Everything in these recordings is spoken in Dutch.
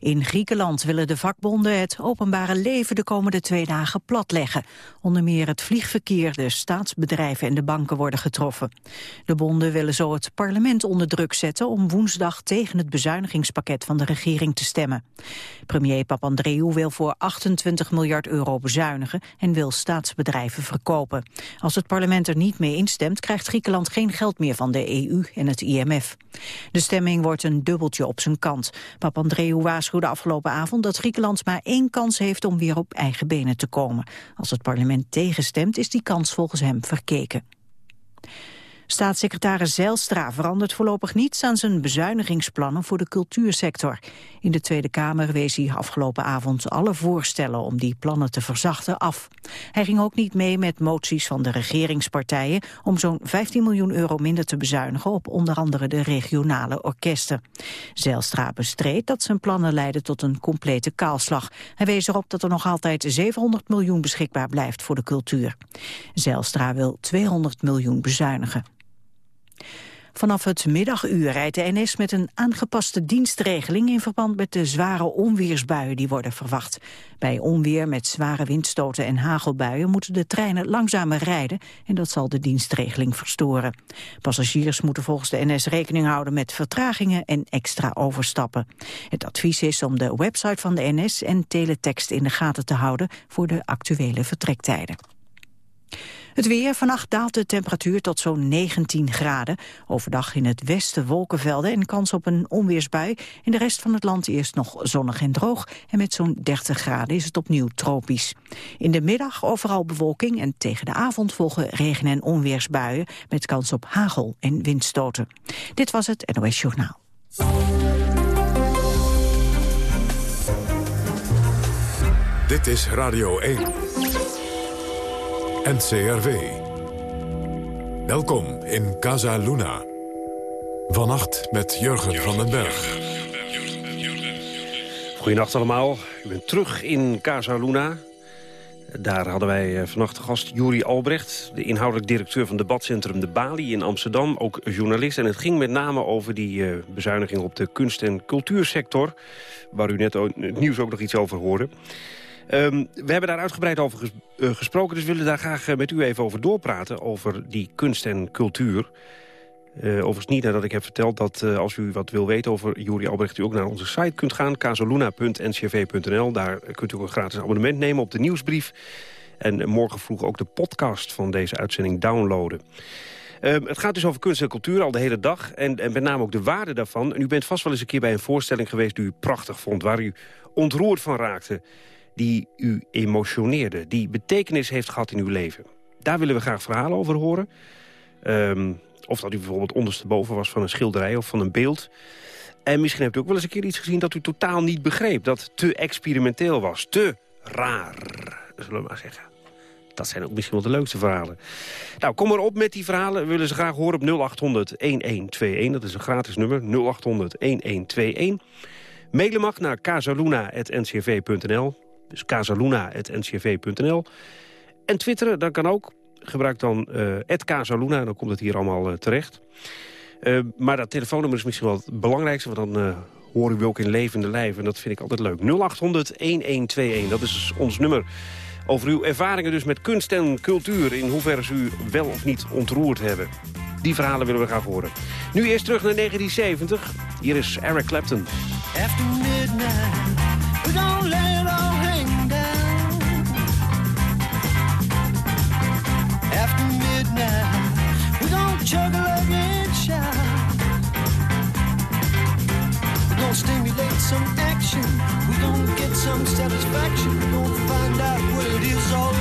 In Griekenland willen de vakbonden het openbare leven de komende twee dagen platleggen. Onder meer het vliegverkeer, de staatsbedrijven en de banken worden getroffen. De bonden willen zo het parlement onder druk zetten om woensdag tegen het bezuinigingspakket van de regering te stemmen. Premier Papandreou wil voor 28 miljard euro bezuinigen en wil staatsbedrijven verkopen. Als het parlement er niet mee instemt, krijgt Griekenland geen geld meer van de EU en het IMF. De stemming wordt een dubbeltje op zijn kant. Papandreou waarschuwde afgelopen avond dat Griekenland maar één kans heeft om weer op eigen benen te komen. Als het parlement tegenstemt is die kans volgens hem verkeken. Staatssecretaris Zijlstra verandert voorlopig niets aan zijn bezuinigingsplannen voor de cultuursector. In de Tweede Kamer wees hij afgelopen avond alle voorstellen om die plannen te verzachten af. Hij ging ook niet mee met moties van de regeringspartijen om zo'n 15 miljoen euro minder te bezuinigen op onder andere de regionale orkesten. Zijlstra bestreed dat zijn plannen leiden tot een complete kaalslag. Hij wees erop dat er nog altijd 700 miljoen beschikbaar blijft voor de cultuur. Zijlstra wil 200 miljoen bezuinigen. Vanaf het middaguur rijdt de NS met een aangepaste dienstregeling in verband met de zware onweersbuien die worden verwacht. Bij onweer met zware windstoten en hagelbuien moeten de treinen langzamer rijden en dat zal de dienstregeling verstoren. Passagiers moeten volgens de NS rekening houden met vertragingen en extra overstappen. Het advies is om de website van de NS en teletext in de gaten te houden voor de actuele vertrektijden. Het weer, vannacht daalt de temperatuur tot zo'n 19 graden. Overdag in het westen wolkenvelden en kans op een onweersbui. In de rest van het land eerst nog zonnig en droog. En met zo'n 30 graden is het opnieuw tropisch. In de middag overal bewolking en tegen de avond volgen regen- en onweersbuien... met kans op hagel en windstoten. Dit was het NOS Journaal. Dit is Radio 1. NCRV. Welkom in Casa Luna. Vannacht met Jurgen van den Berg. Goedenacht allemaal. U bent terug in Casa Luna. Daar hadden wij eh, vannacht gast Juri Albrecht... de inhoudelijk directeur van debatcentrum De Bali in Amsterdam. Ook journalist. En het ging met name over die uh, bezuiniging op de kunst- en cultuursector... waar u net het nieuws ook nog iets over hoorde. Um, we hebben daar uitgebreid over uh, gesproken, dus we willen daar graag uh, met u even over doorpraten... over die kunst en cultuur. Uh, overigens niet nadat ik heb verteld dat als u wat wil weten over Juri Albrecht... u ook naar onze site kunt gaan, casaluna.ncv.nl. Daar kunt u een gratis abonnement nemen op de nieuwsbrief. En morgen vroeg ook de podcast van deze uitzending downloaden. Uh, het gaat dus over kunst en cultuur al de hele dag. En, en met name ook de waarde daarvan. En u bent vast wel eens een keer bij een voorstelling geweest... die u prachtig vond, waar u ontroerd van raakte die u emotioneerde, die betekenis heeft gehad in uw leven. Daar willen we graag verhalen over horen. Um, of dat u bijvoorbeeld ondersteboven was van een schilderij of van een beeld. En misschien hebt u ook wel eens een keer iets gezien dat u totaal niet begreep. Dat te experimenteel was, te raar, zullen we maar zeggen. Dat zijn ook misschien wel de leukste verhalen. Nou, kom maar op met die verhalen. We willen ze graag horen op 0800-1121. Dat is een gratis nummer, 0800-1121. Mailen mag naar casaluna.ncv.nl. Dus casaluna.ncv.nl. En twitteren, dat kan ook. Gebruik dan uh, Casaluna, dan komt het hier allemaal uh, terecht. Uh, maar dat telefoonnummer is misschien wel het belangrijkste... want dan horen we ook in levende lijf en dat vind ik altijd leuk. 0800-1121, dat is ons nummer. Over uw ervaringen dus met kunst en cultuur... in hoeverre ze u wel of niet ontroerd hebben. Die verhalen willen we graag horen. Nu eerst terug naar 1970. Hier is Eric Clapton. After midnight, some action. We're gonna get some satisfaction. We're gonna find out what it is all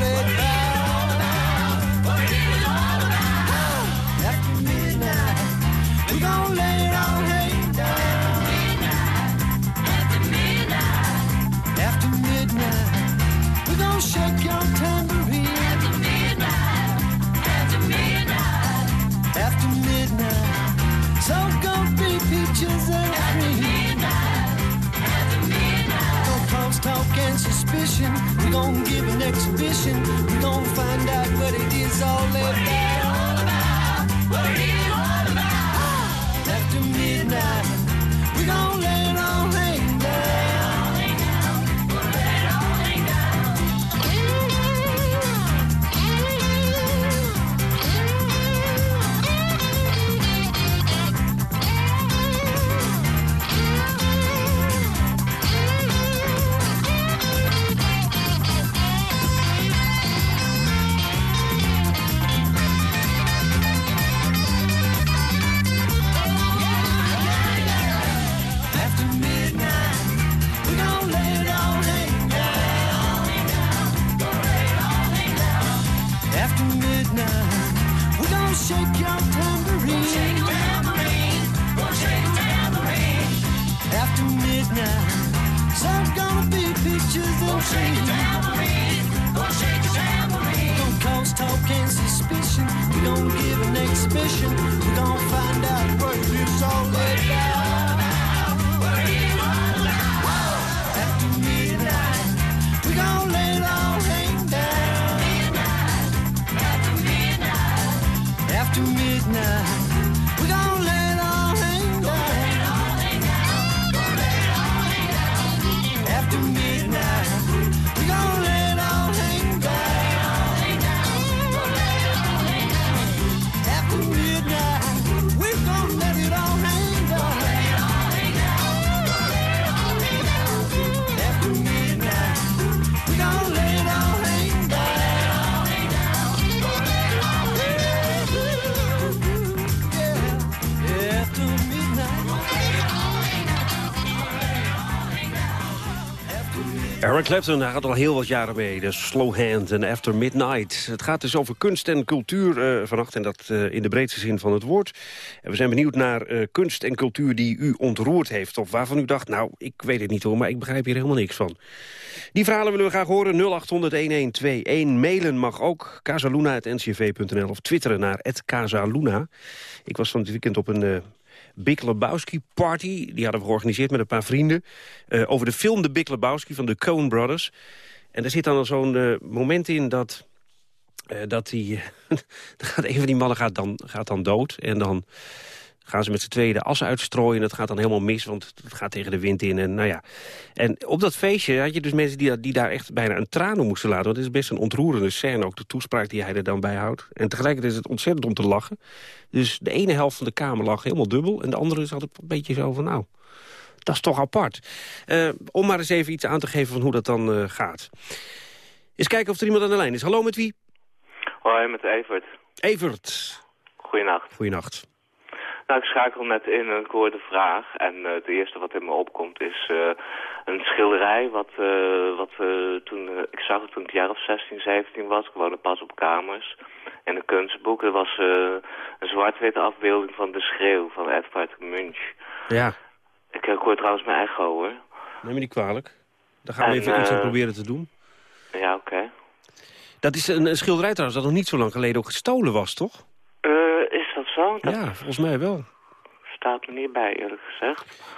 suspicion. We don't give an exhibition. We don't find out what it is all about. What it all about? What it all about? After midnight, we don't let shake tambourine. Gonna cause talk suspicion. We gonna give an exhibition. We gonna find out Clapton, hij gaat al heel wat jaren mee. De Slow Hand en After Midnight. Het gaat dus over kunst en cultuur uh, vannacht. En dat uh, in de breedste zin van het woord. En we zijn benieuwd naar uh, kunst en cultuur die u ontroerd heeft. Of waarvan u dacht, nou, ik weet het niet hoor, maar ik begrijp hier helemaal niks van. Die verhalen willen we graag horen. 0800-1121. Mailen mag ook. Casaluna.ncv.nl of twitteren naar Casaluna. Ik was van dit weekend op een... Big Lebowski Party. Die hadden we georganiseerd met een paar vrienden. Uh, over de film De Big Lebowski van de Coen Brothers. En er zit dan zo'n uh, moment in dat... Uh, dat die, een van die mannen gaat dan, gaat dan dood. En dan gaan ze met z'n tweeën de as uitstrooien. Dat gaat dan helemaal mis, want het gaat tegen de wind in. En, nou ja. en op dat feestje had je dus mensen die, die daar echt bijna een traan om moesten laten. Want het is best een ontroerende scène, ook de toespraak die hij er dan bij houdt. En tegelijkertijd is het ontzettend om te lachen. Dus de ene helft van de kamer lag helemaal dubbel. En de andere zat een beetje zo van, nou, dat is toch apart. Uh, om maar eens even iets aan te geven van hoe dat dan uh, gaat. Eens kijken of er iemand aan de lijn is. Hallo, met wie? Hoi, met Evert. Evert. Goeienacht. Goeienacht. Nou, ik schakel net in en ik hoor de vraag. En uh, het eerste wat in me opkomt is uh, een schilderij wat, uh, wat toen, ik zag het toen ik jaar of 16, 17 was. Ik woonde pas op kamers. En een kunstboek, er was een zwart-witte afbeelding van De Schreeuw van Edvard Munch. Ja. Ik, ik hoor trouwens mijn echo hoor. Neem me niet kwalijk. Dan gaan we en, even iets aan proberen te doen. Ja, oké. Okay. Dat is een, een schilderij trouwens dat nog niet zo lang geleden ook gestolen was, toch? Zo? Dat ja, volgens mij wel. Staat me niet bij, eerlijk gezegd.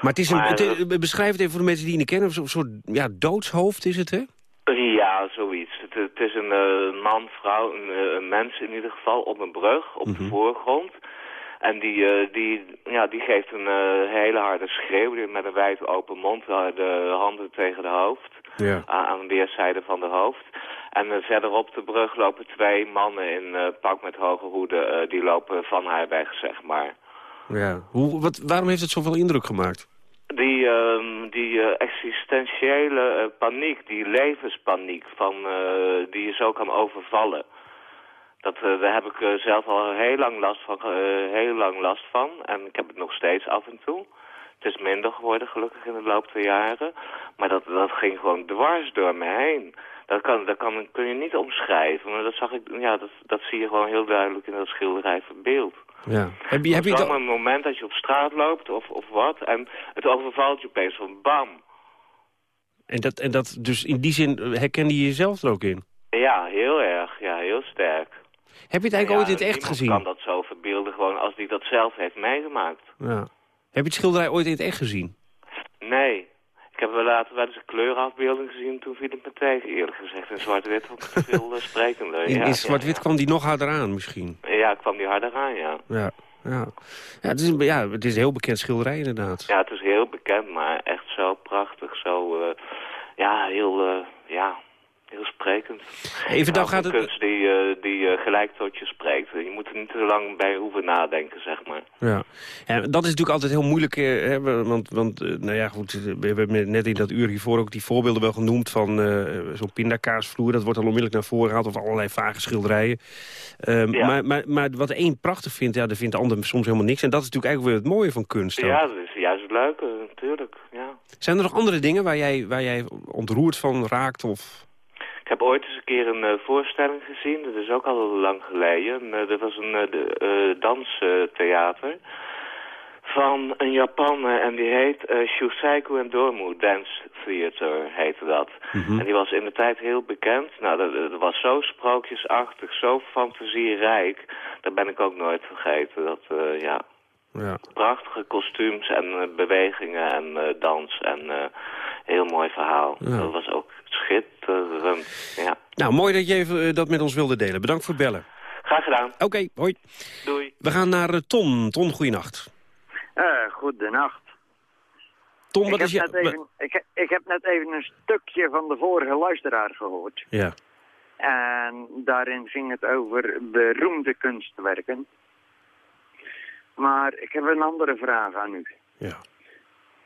Maar het is een, maar, het, beschrijf het even voor de mensen die je niet kennen. Een soort ja, doodshoofd is het, hè? Ja, zoiets. Het, het is een uh, man, vrouw, een, een, mens in ieder geval op een brug, op mm -hmm. de voorgrond. En die, uh, die, ja, die geeft een uh, hele harde schreeuw met een wijd open mond, de handen tegen de hoofd. Ja. Aan, weerszijden van de hoofd. En uh, verderop de brug lopen twee mannen in uh, pak met hoge hoeden. Uh, die lopen van haar weg, zeg maar. Ja. Hoe, wat, waarom heeft het zoveel indruk gemaakt? Die, uh, die existentiële paniek, die levenspaniek, van, die je zo kan overvallen. Dat, daar heb ik zelf al heel lang, last van, heel lang last van. En ik heb het nog steeds af en toe. Het is minder geworden, gelukkig, in de loop der jaren. Maar dat, dat ging gewoon dwars door me heen. Dat, kan, dat kan, kun je niet omschrijven. Maar dat, zag ik, ja, dat, dat zie je gewoon heel duidelijk in dat schilderij verbeeld. Ja. Heb je, heb je een moment dat je op straat loopt of, of wat. En het overvalt je opeens van bam. En dat, en dat, dus in die zin herkende je jezelf er ook in? Ja, heel erg. Ja, heel sterk. Heb je het eigenlijk ja, ooit in het echt gezien? kan dat zo verbeelden gewoon als die dat zelf heeft meegemaakt. Ja. Heb je het schilderij ooit in het echt gezien? Nee. Ik heb wel later wel eens een kleurafbeelding gezien. Toen viel het me tegen, eerlijk gezegd. In zwart-wit vond ik het veel sprekender. In, ja, in zwart-wit ja, kwam die nog harder aan, misschien? Ja, kwam die harder aan, ja. Ja, ja. ja, het, is een, ja het is een heel bekend schilderij, inderdaad. Ja, het is heel bekend, maar echt zo prachtig. Zo, uh, ja, heel, uh, ja, heel sprekend. Even dan gaat het... kunst die, uh, die uh, gelijk tot je spreekt. Je moet er niet te lang bij hoeven nadenken, zeg maar. Ja, ja dat is natuurlijk altijd heel moeilijk. Hè, want, want nou ja, goed, we hebben net in dat uur hiervoor ook die voorbeelden wel genoemd... van uh, zo'n pindakaasvloer. Dat wordt al onmiddellijk naar voren gehaald. Of allerlei vage schilderijen. Um, ja. maar, maar, maar wat de een prachtig vindt, ja, daar vindt de ander soms helemaal niks. En dat is natuurlijk eigenlijk weer het mooie van kunst. Ja, dat is juist het leuke, natuurlijk. Ja. Zijn er nog andere dingen waar jij, waar jij ontroerd van raakt? Of... Ik heb ooit eens een keer een uh, voorstelling gezien, dat is ook al lang geleden. Uh, dat was een uh, danstheater van een Japaner en die heet eh Shusaiku en Dormu Dance Theater heette dat. En die was in de tijd heel bekend. Nou, dat, dat was zo sprookjesachtig, zo fantasierijk. Dat ben ik ook nooit vergeten. Dat, eh, ja, Ja. prachtige kostuums en eh, bewegingen en eh, dans en eh, heel mooi verhaal. Ja. Dat was ook schitterend. Ja, Nou, mooi dat je even dat met ons wilde delen. Bedankt voor het bellen. graag gedaan. Oké, hoi. Doei. We gaan naar Ton. Ton, goeienacht. Uh, goedenacht. Ton, Ik wat heb, is je... net even, ik, ik heb net even een stukje van de vorige luisteraar gehoord. Ja. En daarin ging het over beroemde kunstwerken. Maar ik heb een andere vraag aan u. Ja.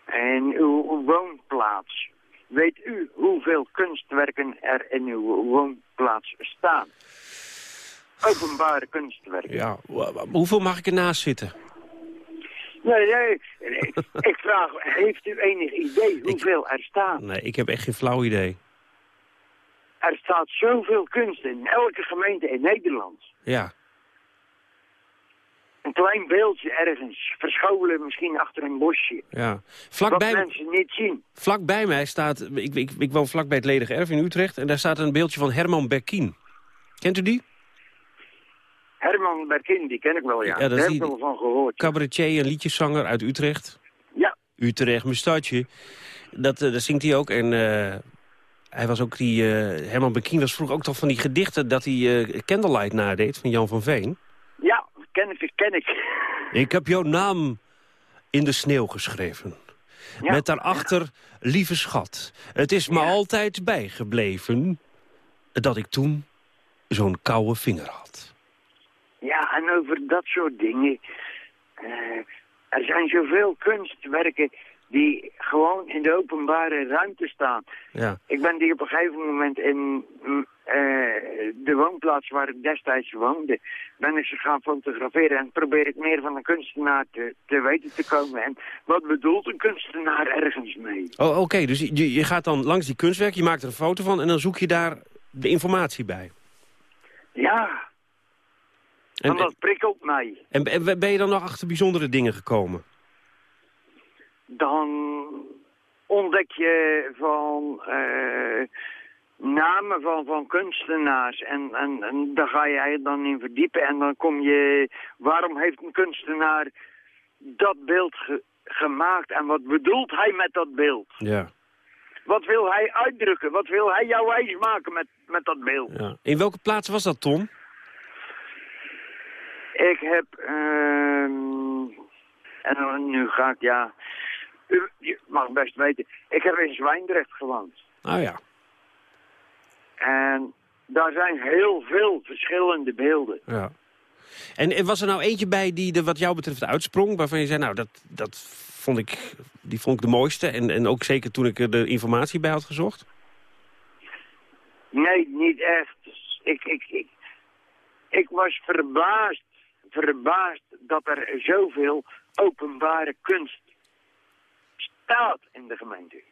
In uw woonplaats. Weet u hoeveel kunstwerken er in uw woonplaats staan? Openbare kunstwerken. ja. Hoeveel mag ik ernaast zitten? Nee, nee. nee. ik vraag, heeft u enig idee hoeveel er staan? Nee, ik heb echt geen flauw idee. Er staat zoveel kunst in elke gemeente in Nederland. Ja. Een klein beeldje ergens, verscholen misschien achter een bosje. Ja. Wat Vlakbij, mensen niet zien. vlakbij mij staat... Ik, ik, ik woon vlakbij het ledige erf in Utrecht... en daar staat een beeldje van Herman Berkien. Kent u die? Herman Berkin, die ken ik wel, ja. Daar heb ik wel van gehoord. Cabaretier en liedjeszanger uit Utrecht. Ja, Utrecht, mijn stadje. Dat, eh, dat zingt hij ook. En eh, hij was ook die... eh, Herman Berkien was vroeger ook toch van die gedichten... dat hij eh, Candlelight nadeed van Jan van Veen. Ken ik, ken ik. Ik heb jouw naam in de sneeuw geschreven. Ja. Met daarachter, lieve schat. Het is me Ja. altijd bijgebleven... dat ik toen zo'n koude vinger had. Ja, en over dat soort dingen. eh, er zijn zoveel kunstwerken die gewoon in de openbare ruimte staan. Ja, Ik ben die op een gegeven moment in eh, de woonplaats waar ik destijds woonde, ben ik ze gaan fotograferen en probeer ik meer van een kunstenaar te, te weten te komen. En wat bedoelt een kunstenaar ergens mee? oh, oké. dus je, je gaat dan langs die kunstwerk, je maakt er een foto van... en dan zoek je daar de informatie bij. Ja, En, want dat prikkelt mij. en, en ben je dan nog achter bijzondere dingen gekomen? Dan ontdek je van eh, namen van, van kunstenaars en, en, en daar ga je je dan in verdiepen en dan kom je, waarom heeft een kunstenaar dat beeld ge- gemaakt en wat bedoelt hij met dat beeld? Ja. Wat wil hij uitdrukken? Wat wil hij jou wijs maken met, met dat beeld? ja. In welke plaats was dat, Tom? Ik heb, ehm, en nu ga ik, ja, u, je mag best weten, ik heb in Zwijndrecht gewoond. Oh ja. En daar zijn heel veel verschillende beelden. ja. En, en was er nou eentje bij die er wat jou betreft uitsprong... waarvan je zei, nou, dat, dat vond ik, die vond ik de mooiste... En, en ook zeker toen ik er de informatie bij had gezocht? Nee, niet echt. Ik, ik, ik, ik was verbaasd, verbaasd dat er zoveel openbare kunst staat in de gemeente.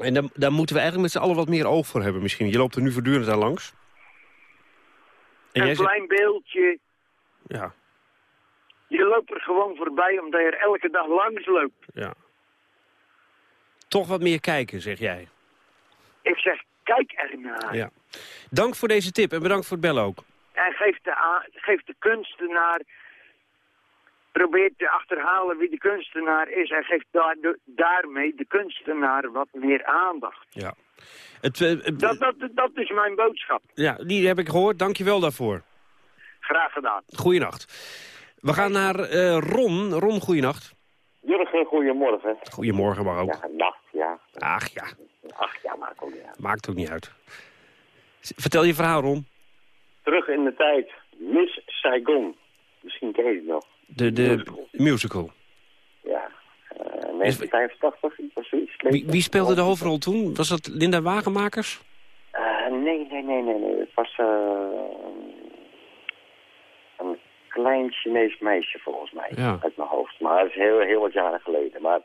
En daar, daar moeten we eigenlijk met z'n allen wat meer oog voor hebben misschien. Je loopt er nu voortdurend aan langs. En een zegt, klein beeldje, ja, je loopt er gewoon voorbij omdat je er elke dag langs loopt. ja. Toch wat meer kijken, zeg jij. Ik zeg, kijk ernaar. Ja. Dank voor deze tip en bedankt voor het bellen ook. En geeft de, geeft de kunstenaar, probeert te achterhalen wie de kunstenaar is. En geeft daardoor- daarmee de kunstenaar wat meer aandacht. Ja. Het, eh, eh, Dat, dat, dat is mijn boodschap. ja, die heb ik gehoord. Dank je wel daarvoor. Graag gedaan. Goeienacht. We gaan naar eh, Ron. Ron, goeienacht. Jurgen, goedemorgen. Goedemorgen, maar ook. Ja, nacht, ja. Ach ja, Ach ja, maakt ook niet uit. maakt ook niet uit. Vertel je verhaal, Ron. Terug in de tijd. Miss Saigon. Misschien ken je het nog. De, de musical. Ja. eh 1985 of zoiets. Wie, wie speelde de hoofdrol toen? Was dat Linda Wagenmakers? Eh, nee, nee, nee, nee, nee. Het was eh, een klein Chinees meisje volgens mij. Ja. Uit mijn hoofd. Maar dat is heel, heel wat jaren geleden. Maar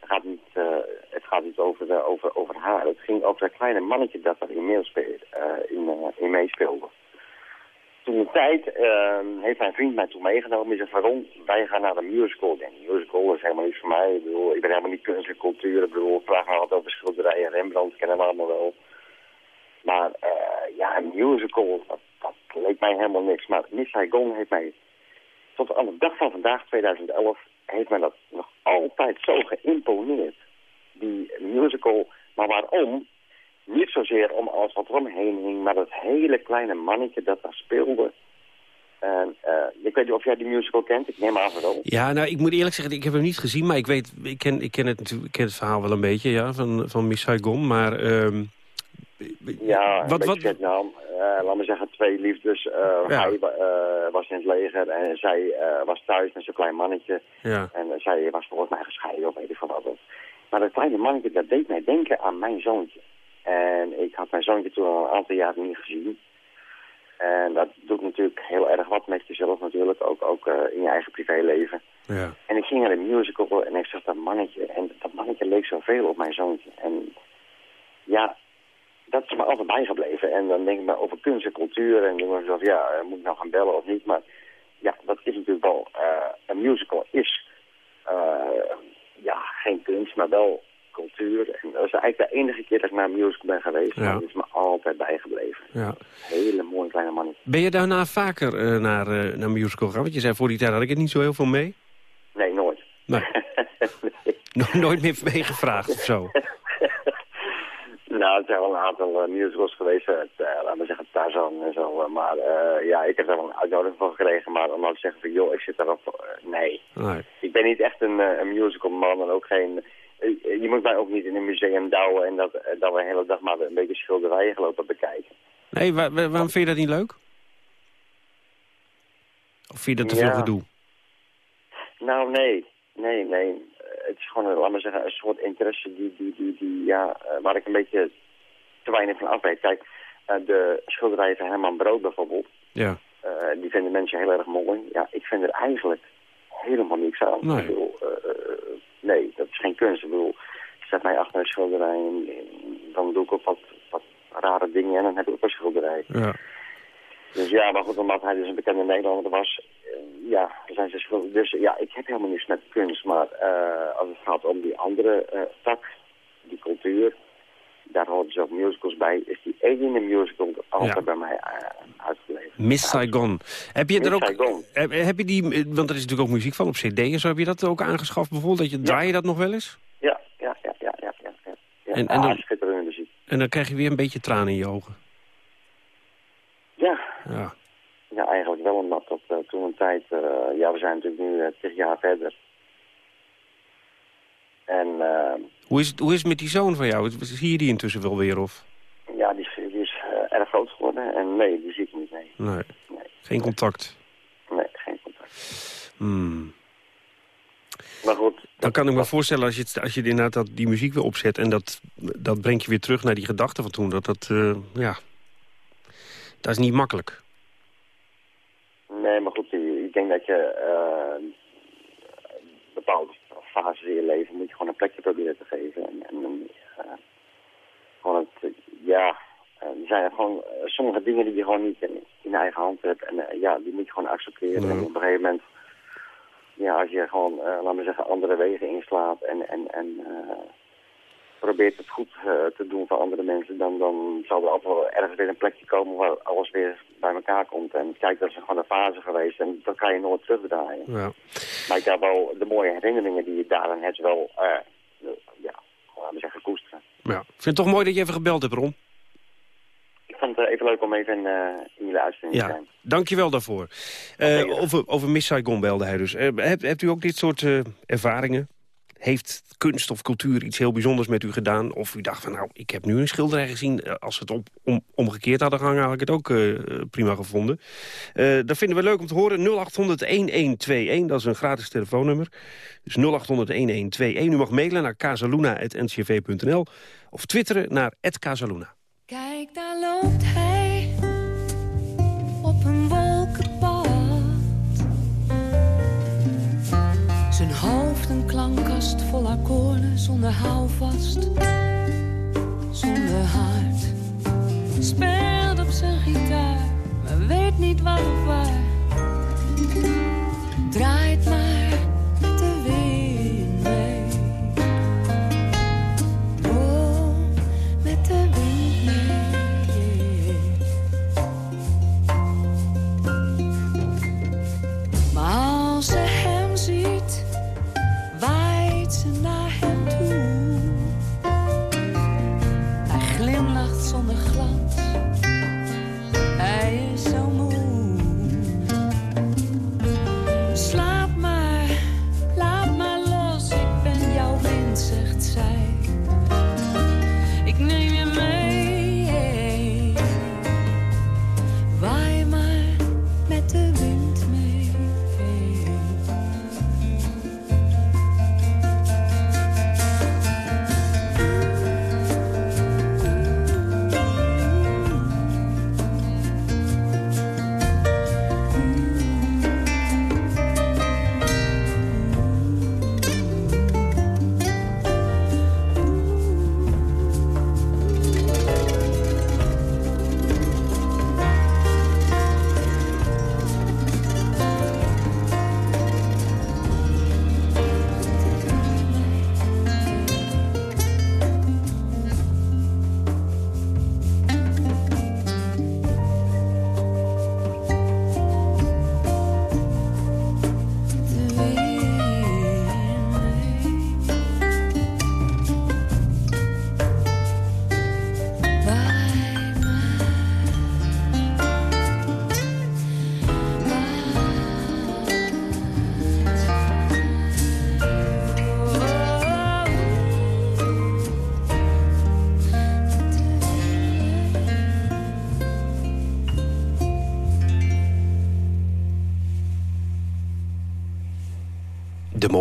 het gaat niet, eh, het gaat niet over, de, over, over haar. Het ging over dat kleine mannetje dat er in, meespeelde, eh, in, in meespeelde. Toen de tijd eh, heeft mijn vriend mij toen meegenomen. Die zegt, waarom? Wij gaan naar een musical. Ik musical is helemaal niet voor mij. Ik bedoel, ik ben helemaal niet kunst en cultuur. Ik bedoel, vraag me altijd over schilderijen. Rembrandt kennen we allemaal wel. Maar eh, ja, een musical, dat, dat leek mij helemaal niks. Maar Miss Saigon heeft mij, tot aan de dag van vandaag, 2011, heeft mij dat nog altijd zo geïmponeerd. Die musical, maar waarom? Niet zozeer om alles wat eromheen hing, maar dat hele kleine mannetje dat daar speelde. En eh, ik weet niet of jij die musical kent, ik neem aan wel. Ja, nou, ik moet eerlijk zeggen, ik heb hem niet gezien, maar ik weet, ik ken, ik ken, het, natuurlijk- ik ken het verhaal wel een beetje, ja, van, van Miss Saigon, maar... ehm, Ja, Wat- wat- Vietnam. Eh, laat me zeggen, twee liefdes. Eh, Ja. Hij was in het leger en zij was thuis met zo'n klein mannetje. ja, En zij was volgens mij gescheiden of weet ik van wat. Maar dat kleine mannetje, dat deed mij denken aan mijn zoontje. En ik had mijn zoontje toen al een aantal jaren niet gezien. En dat doet natuurlijk heel erg wat met jezelf natuurlijk, ook, ook eh, in je eigen privéleven. ja. En ik ging naar de musical en ik zag dat mannetje. En dat mannetje leek zoveel op mijn zoontje. En ja, dat is me altijd bijgebleven. En dan denk ik maar over kunst en cultuur. En dan denk ik mezelf, ja, eh, moet ik nou gaan bellen of niet? Maar ja, dat is natuurlijk wel... eh, een musical is ja, geen kunst, maar wel cultuur. En dat is eigenlijk de enige keer dat ik naar musical ben geweest. Ja. Dat is me altijd bijgebleven. ja. Hele mooie kleine mannetje. Ben je daarna vaker eh, naar, eh naar musical gegaan? Want je zei voor die tijd had ik het niet zo heel veel mee. Nee, nooit. Nee. Nee. No- nooit meer meegevraagd of zo. Nou, het zijn wel een aantal eh, musicals geweest. laten we zeggen Tarzan en zo. maar ja, ik heb er wel een uitnodiging voor gekregen. Maar om nou te zeggen van, joh, ik zit daarop. nee. Nee. Ik ben niet echt een, een musical man en ook geen... eh, je moet mij ook niet in een museum douwen en dat, eh, dat we de hele dag maar een beetje schilderijen gelopen bekijken. Nee, wa- wa- waarom vind je dat niet leuk? Of vind je dat te veel gedoe? Nou, nee. Nee, nee. Eh, Het is gewoon, laat maar zeggen, een soort interesse die, die, die, die ja, waar ik een beetje te weinig van af weet. Kijk, de schilderijen van Herman Brood bijvoorbeeld, Ja. die vinden mensen heel erg mooi. Ja, ik vind er eigenlijk helemaal niks aan. Nee. Ik bedoel, nee, dat is geen kunst. Ik bedoel, zet mij achter een schilderij en dan doe ik ook wat, wat rare dingen en dan heb ik ook een schilderij. ja. Dus ja, maar goed, omdat hij dus een bekende Nederlander was, eh, ja, zijn ze schuldig. Dus ja, ik heb helemaal niets met kunst, maar eh, als het gaat om die andere eh, tak, die cultuur, daar hoort dus ook musicals bij, is die ene musical altijd Ja. bij mij eh, uitgebleven. Miss Saigon. Heb je er Miss ook... Saigon. Heb, heb je die... eh, Want er is natuurlijk ook muziek van op cd en zo. Heb je dat ook aangeschaft bijvoorbeeld? Dat je, Draai je dat nog wel eens? Ja, ja, ja, ja, ja, ja. En- en dan- muziek. En dan krijg je weer een beetje tranen in je ogen. Ja, Ja. ja, eigenlijk wel, omdat dat eh, toen een tijd, ja, we zijn natuurlijk nu tig jaar verder. En eh, Hoe is, het, hoe is het met die zoon van jou? Zie je die intussen wel weer of? ja, die is, die is eh, erg groot geworden en nee, die zie ik niet, nee. Nee. Nee. Geen contact. Nee, geen contact. Hmm. Maar goed, Dan kan ik me voorstellen als je, als je inderdaad dat, die muziek weer opzet... en dat, dat brengt je weer terug naar die gedachten van toen. Dat dat, eh, ja... Dat is niet makkelijk. nee, maar goed, ik denk dat je eh, bepaalde fases in je leven moet je gewoon een plekje proberen te geven. En, en eh, gewoon het, ja, eh, er zijn gewoon eh, sommige dingen die je gewoon niet in, in eigen hand hebt. En ja, die moet je gewoon accepteren. En op een gegeven moment, ja, als je gewoon, laat maar zeggen, andere wegen inslaat en, en, en probeert het goed eh, te doen voor andere mensen, dan, dan zal er altijd wel ergens weer een plekje komen waar alles weer bij elkaar komt. En kijk, dat is gewoon een fase geweest en dat kan je nooit terugdraaien. Ja. Maar ik heb wel de mooie herinneringen die je daaraan hebt wel, eh, ja, laten we zeggen, koesteren. ja. Ik vind het toch mooi dat je even gebeld hebt, Ron. Ik vond het even leuk om even in, eh, in jullie uitzending te Ja, zijn. dankjewel daarvoor. Ja. over, over Miss Saigon belde hij dus. Hebt, hebt u ook dit soort ervaringen? Heeft kunst of cultuur iets heel bijzonders met u gedaan? Of u dacht van, nou, ik heb nu een schilderij gezien. Eh, Als we het om, omgekeerd hadden gehangen, had ik het ook eh, prima gevonden. Eh, dat vinden we leuk om te horen. 0800-1121, dat is een gratis telefoonnummer. Dus 0800-1121. U mag mailen naar casaluna.ncv.nl of twitteren naar @casaluna. Kijk, daar loopt hij klankkast vol akkoorden zonder houvast, zonder hart. Speelt op zijn gitaar, maar weet niet wat of waar.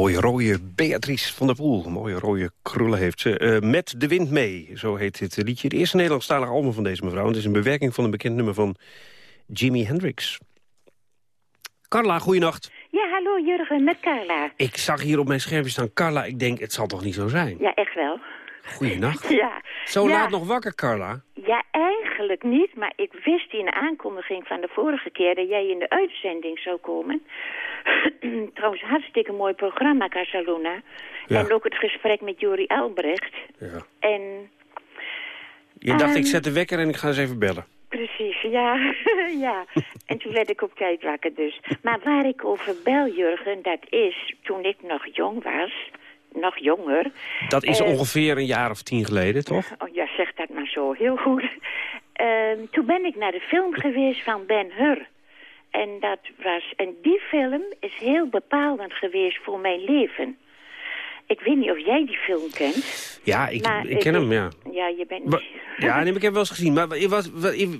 Mooie rode Beatrice van der Poel. Mooie rode krullen heeft ze. Eh, met de wind mee, zo heet dit liedje. De eerste Nederlandstalige album van deze mevrouw. Het is een bewerking van een bekend nummer van Jimi Hendrix. Carla, goeienacht. Ja, hallo Jurgen, met Carla. Ik zag hier op mijn schermpje staan Carla. Ik denk, het zal toch niet zo zijn? Ja, echt wel. Goeienacht. Ja. Zo Ja. laat nog wakker, Carla? Ja, eigenlijk niet, maar ik wist in de aankondiging van de vorige keer dat jij in de uitzending zou komen. Trouwens, hartstikke mooi programma, Casaluna. Ja. En ook het gesprek met Jori Albrecht. Ja. En Je dacht, Ehm. ik zet de wekker en ik ga eens even bellen. precies, ja, ja. En toen werd ik op tijd wakker dus. Maar waar ik over bel, Jurgen, dat is toen ik nog jong was, nog jonger. Dat is Eh, ongeveer een jaar of tien geleden, toch? Oh ja, zeg dat maar zo. Heel goed. Ehm, toen ben ik naar de film geweest van Ben Hur. En, dat was, en die film is heel bepalend geweest voor mijn leven. Ik weet niet of jij die film kent. Ja, ik, maar ik ken hem, ja. Ja, je bent niet... Ja, nee, maar ik heb wel eens gezien. Maar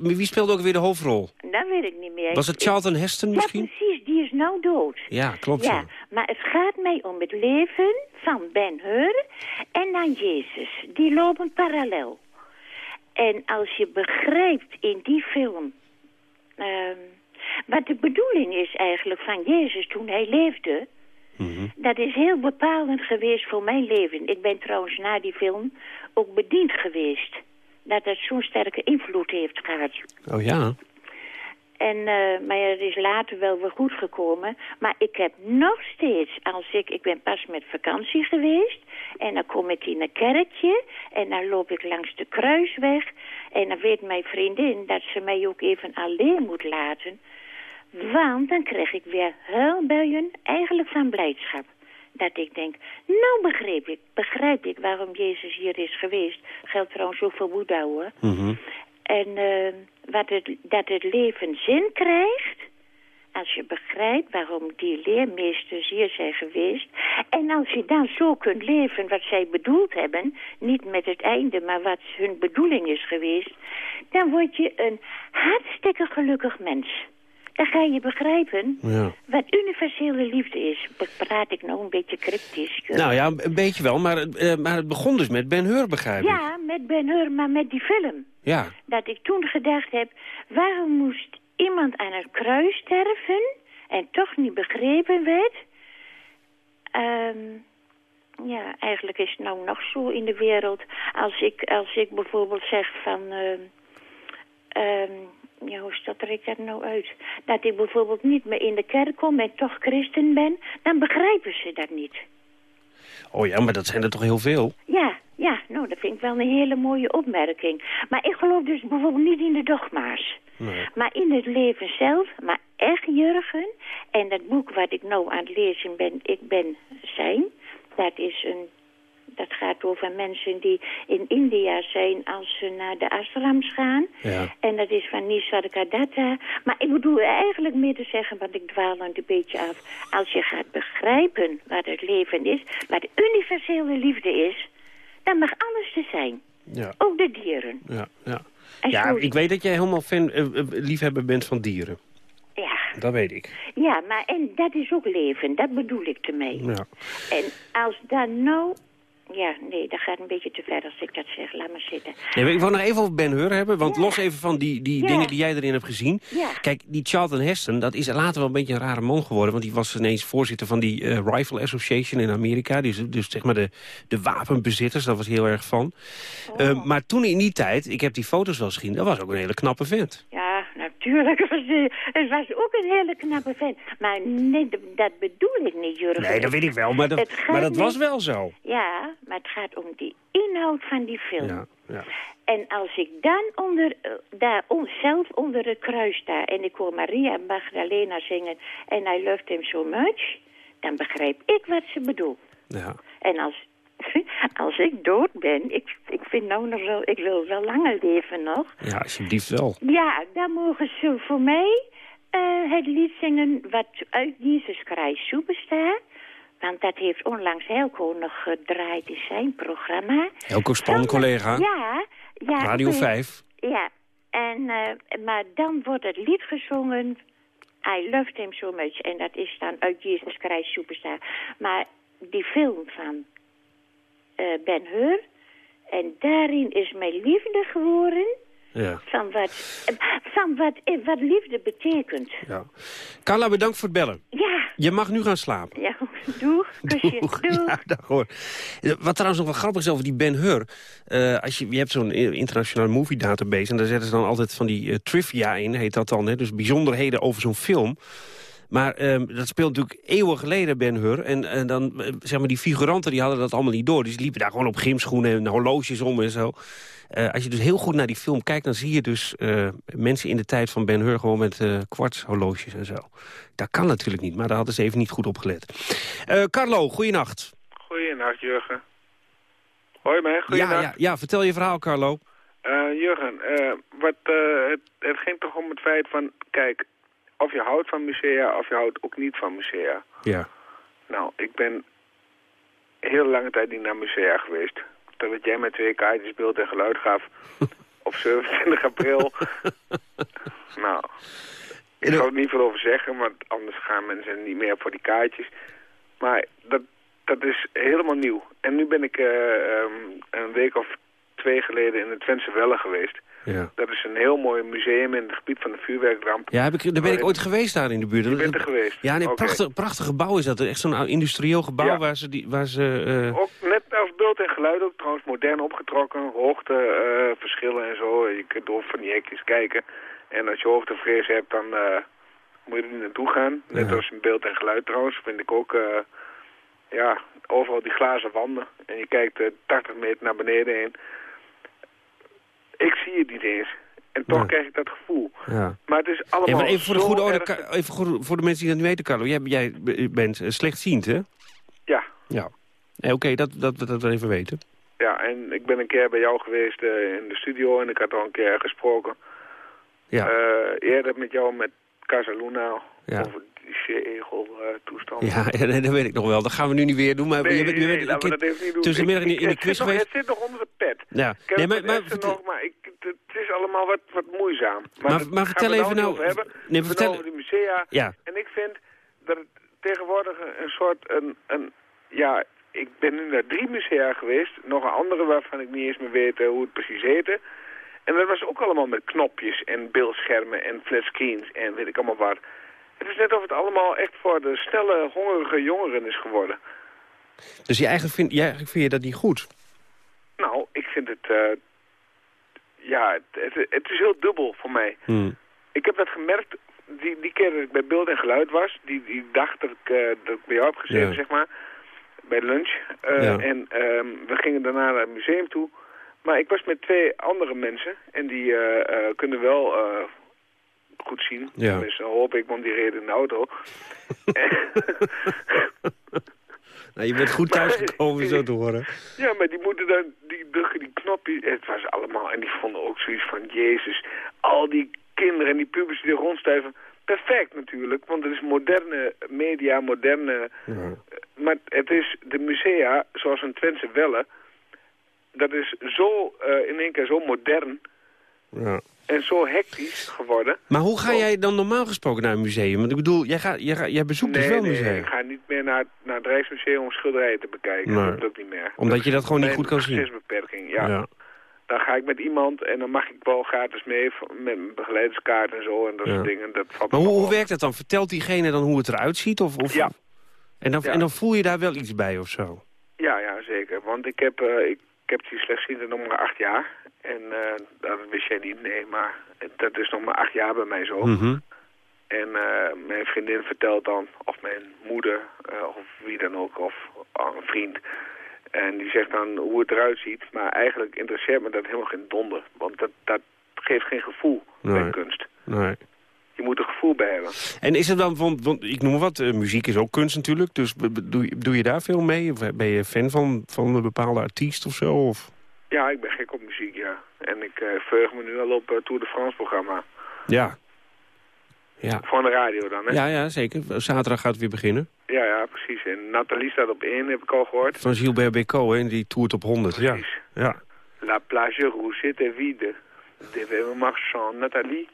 wie speelde ook weer de hoofdrol? Dat weet ik niet meer. Was het Charlton Heston misschien? Ja, precies. Die is nou dood. Ja, klopt Ja, ja. maar het gaat mij om het leven van Ben Hur en dan Jezus. Die lopen parallel. En als je begrijpt in die film... ehm, wat de bedoeling is eigenlijk van Jezus toen hij leefde... Mhm. Dat is heel bepalend geweest voor mijn leven. Ik ben trouwens na die film ook bediend geweest. Dat het zo'n sterke invloed heeft gehad. Oh ja? En, eh, maar het is later wel weer goed gekomen. Maar ik heb nog steeds, als ik, ik ben pas met vakantie geweest. En dan kom ik in een kerkje. En dan loop ik langs de kruisweg. En dan weet mijn vriendin dat ze mij ook even alleen moet laten. Want dan krijg ik weer huilbuien, eigenlijk van blijdschap. Dat ik denk, nou begrijp ik, begrijp ik waarom Jezus hier is geweest. Geldt trouwens ook voor Boeddha hoor. Mhm. En eh, wat het, dat het leven zin krijgt, als je begrijpt waarom die leermeesters hier zijn geweest. En als je dan zo kunt leven wat zij bedoeld hebben, niet met het einde, maar wat hun bedoeling is geweest, dan word je een hartstikke gelukkig mens. Dan ga je begrijpen Ja. wat universele liefde is. Praat ik nou een beetje cryptisch? Nou ja, een beetje wel. Maar, het- eh, maar het begon dus met Ben Hur, begrijp ik. ja, met Ben Hur, maar met die film. Ja. dat ik toen gedacht heb... waarom moest iemand aan het kruis sterven... en toch niet begrepen werd... Ehm, ja, eigenlijk is het nou nog zo in de wereld... als ik, als ik bijvoorbeeld zeg van... ehm, ja, hoe stotter ik dat nou uit? Dat ik bijvoorbeeld niet meer in de kerk kom en toch christen ben, dan begrijpen ze dat niet. Oh ja, maar dat zijn er toch heel veel? Ja, ja, nou, dat vind ik wel een hele mooie opmerking. Maar ik geloof dus bijvoorbeeld niet in de dogma's. Nee. Maar in het leven zelf, maar echt Jurgen. En dat boek wat ik nou aan het lezen ben, Ik ben zijn. Dat is een... Dat gaat over mensen die in India zijn als ze naar de ashrams gaan. Ja. En dat is van Nisargadatta. Maar ik bedoel eigenlijk meer te zeggen, want ik dwaal dan een beetje af. Als je gaat begrijpen wat het leven is, wat universele liefde is, dan mag alles te zijn. Ja, Ook de dieren. ja, ja. Ja, zo- ik weet dat jij helemaal fan, eh, eh, liefhebber bent van dieren. Ja, Dat weet ik. ja, maar en dat is ook leven, dat bedoel ik ermee. Ja. En als dan nou... Ja, nee, dat gaat een beetje te ver als ik dat zeg. Laat maar zitten. Nee, ik wil nog even over Ben Hur hebben, want Ja. los even van die, die Ja. dingen die jij erin hebt gezien. Ja. Kijk, die Charlton Heston, dat is later wel een beetje een rare man geworden. Want die was ineens voorzitter van die eh, Rifle Association in Amerika. Dus, dus zeg maar de, de wapenbezitters, dat was heel erg van. Oh. Eh, maar toen in die tijd, ik heb die foto's wel gezien, dat was ook een hele knappe vent. Ja, natuurlijk. Was Het was ook een hele knappe vent. Maar nee, dat bedoel ik niet, Jurgen. Nee, dat weet ik wel, maar dat, maar dat niet- was wel zo. Ja, maar het gaat om die inhoud van die film. Ja, ja. En als ik dan onder, eh, daar zelf onder het kruis sta... en ik hoor Maria Magdalena zingen... en I loved him so much... dan begrijp ik wat ze bedoelt. ja. En als, als ik dood ben... Ik, ik vind nou nog wel... Ik wil wel langer leven nog... Ja, alsjeblieft wel. Ja, dan mogen ze voor mij eh, het lied zingen wat uit Jesus Christ Superstar. Want dat heeft onlangs Helco nog gedraaid in zijn programma. Elko Span, collega. Ja, ja. Radio ik weet- 5. Ja, en, eh, maar dan wordt het lied gezongen... I loved him so much. En dat is dan uit Jesus Christ Superstar. Maar die film van Ben Hur... En daarin is mijn liefde geworden Ja, van wat, van wat, eh, wat liefde betekent. ja. Carla, bedankt voor het bellen. Ja, Je mag nu gaan slapen. ja, doeg, kusje, doeg. Ja, dag hoor. Wat trouwens nog wel grappig is over die Ben Hur. eh, als je, je hebt zo'n internationale movie database... en daar zetten ze dan altijd van die eh, trivia in, heet dat dan. Hè? Dus bijzonderheden over zo'n film. Maar ehm, dat speelt natuurlijk eeuwen geleden, Ben Hur. En, en dan, eh, zeg maar, die figuranten die hadden dat allemaal niet door. Dus die liepen daar gewoon op gymschoenen en horloges om en zo. Eh, als je dus heel goed naar die film kijkt... dan zie je dus eh, mensen in de tijd van Ben Hur... gewoon met eh kwartshorloges en zo. Dat kan natuurlijk niet, maar daar hadden ze even niet goed op gelet. Eh, Carlo, goeienacht. Goeienacht, Jurgen. Je mij? Ja, Goeienacht. ja, ja, vertel je verhaal, Carlo. Eh, Jurgen, eh, wat, eh, het, het ging toch om het feit van... Kijk, of je houdt van musea of je houdt ook niet van musea. Ja. Nou, ik ben heel lange tijd niet naar musea geweest. Totdat jij met twee kaartjes beeld en geluid gaf op 27 april. nou, ik zou er niet veel over zeggen, want anders gaan mensen niet meer voor die kaartjes. Maar dat, dat is helemaal nieuw. En nu ben ik eh, ehm, een week of twee geleden in het Twentse Welle geweest. Ja. Dat is een heel mooi museum in het gebied van de vuurwerkramp. Ja, heb ik, daar ben ik ooit geweest daar in de buurt. Je bent er geweest? Ja, nee, Oké. prachtig, prachtig gebouw is dat. Echt zo'n industrieel gebouw Ja. waar ze... Die, waar ze eh, Ook net als beeld en geluid ook trouwens modern opgetrokken. Hoogteverschillen verschillen en zo. Je kunt door van die hekjes kijken. En als je hoogtevrees hebt, dan eh, moet je er niet naartoe gaan. Net Ja. als in beeld en geluid trouwens, vind ik ook... eh, ja, overal die glazen wanden. En je kijkt eh, 80 meter naar beneden heen. Ik zie het niet eens. En toch Ja. krijg ik dat gevoel. ja. Maar het is Ja, allemaal maar even voor de goede orde, erg- even goed voor de mensen die dat niet weten, Carlo. Jij, jij bent eh, slechtziend, hè? Ja. Ja. Nee, Oké, dat, dat, dat, dat we even weten. Ja, en ik ben een keer bij jou geweest eh, in de studio en ik had al een keer gesproken. Ja. Eh, eerder met jou met Casaluna Ja. over die Sheegel-toestand. Ja, nee, dat weet ik nog wel. Dat gaan we nu niet weer doen. Maar nee, je bent, je nee, bent laten we een dat even niet doen. tussenmiddag in, de- in de het quiz zit nog- geweest. Het zit nog onder de pet. Ja. Ik Nee, maar, het maar, vertel- nog, maar ik, het, het is allemaal wat, wat moeizaam. Maar, Maar- vertel even nou- over hebben. nee, vertel- over die musea. Ja. En ik vind dat het tegenwoordig een, een soort... Een, een, ja, ik ben nu naar drie musea geweest. Nog een andere waarvan ik niet eens meer weet eh, hoe het precies heette. En dat was ook allemaal met knopjes en beeldschermen en flatscreens en weet ik allemaal wat. Het is net of het allemaal echt voor de snelle, hongerige jongeren is geworden. Dus je eigenlijk vind, jij, eigenlijk vind je dat niet goed? Nou, ik vind het... eh, ja, het, het, het is heel dubbel voor mij. Hmm. ik heb dat gemerkt die, die keer dat ik bij Beeld en Geluid was. Die, die dag dat ik, eh, dat ik bij jou heb gezeten, Ja. zeg maar. Bij lunch. Eh, Ja. En ehm, we gingen daarna naar het museum toe. Maar ik was met twee andere mensen. En die kunnen wel goed zien. Ja. Tenminste, hoop ik, want die reden in de auto. Nou, je bent goed thuisgekomen, zo te horen. Ja, maar die moeten dan, die drukken die knopje. Het was allemaal, en die vonden ook zoiets van, jezus, al die kinderen en die pubers die er rondstuiven. Perfect natuurlijk, want het is moderne media, moderne... Maar het is de musea, zoals een Twentse Welle, dat is zo eh, in één keer zo modern Ja. En zo hectisch geworden. Maar hoe ga jij dan normaal gesproken naar een museum? Want ik bedoel, jij, gaat, jij, gaat, jij bezoekt dus nee, wel nee, museum. ik ga niet meer naar, naar het Rijksmuseum om schilderijen te bekijken. Nee. Dat niet meer. Omdat je dat gewoon niet goed kan zien. accessbeperking, ja. Ja. Dan ga ik met iemand en dan mag ik wel gratis mee met mijn begeleiderskaart en zo en dat Ja. soort dingen. Dat valt Maar hoe, werkt dat dan? Vertelt diegene dan hoe het eruit ziet? Of, of... Ja. En dan, Ja. en dan voel je daar wel iets bij of zo? Ja, ja, zeker. Want ik heb, eh, ik, ik heb die slechtziende nog maar acht jaar. En eh, dat wist jij niet, nee, maar dat is nog maar acht jaar bij mij zo. Mhm. En eh, mijn vriendin vertelt dan, of mijn moeder, eh, of wie dan ook, of een vriend. En die zegt dan hoe het eruit ziet. Maar eigenlijk interesseert me dat helemaal geen donder. Want dat, dat geeft geen gevoel bij kunst. Nee. Je moet er gevoel bij hebben. En is het dan, want, want ik noem maar wat, eh, muziek is ook kunst natuurlijk. Dus doe, je- doe je daar veel mee? Of ben je fan van, van een bepaalde artiest of zo? Of? Ja, ik ben gek op muziek, ja. En ik eh verheug me nu al op het Tour de France programma. Ja. Ja. Van de radio dan, hè? ja, ja, zeker. Zaterdag gaat het weer beginnen. Ja, ja, precies. En Nathalie staat op één, heb ik al gehoord. Van Gilbert Bécaud, hè, die toert op 100. Ja. Precies. ja. La plage rouge est vide. Devez marchand, Nathalie.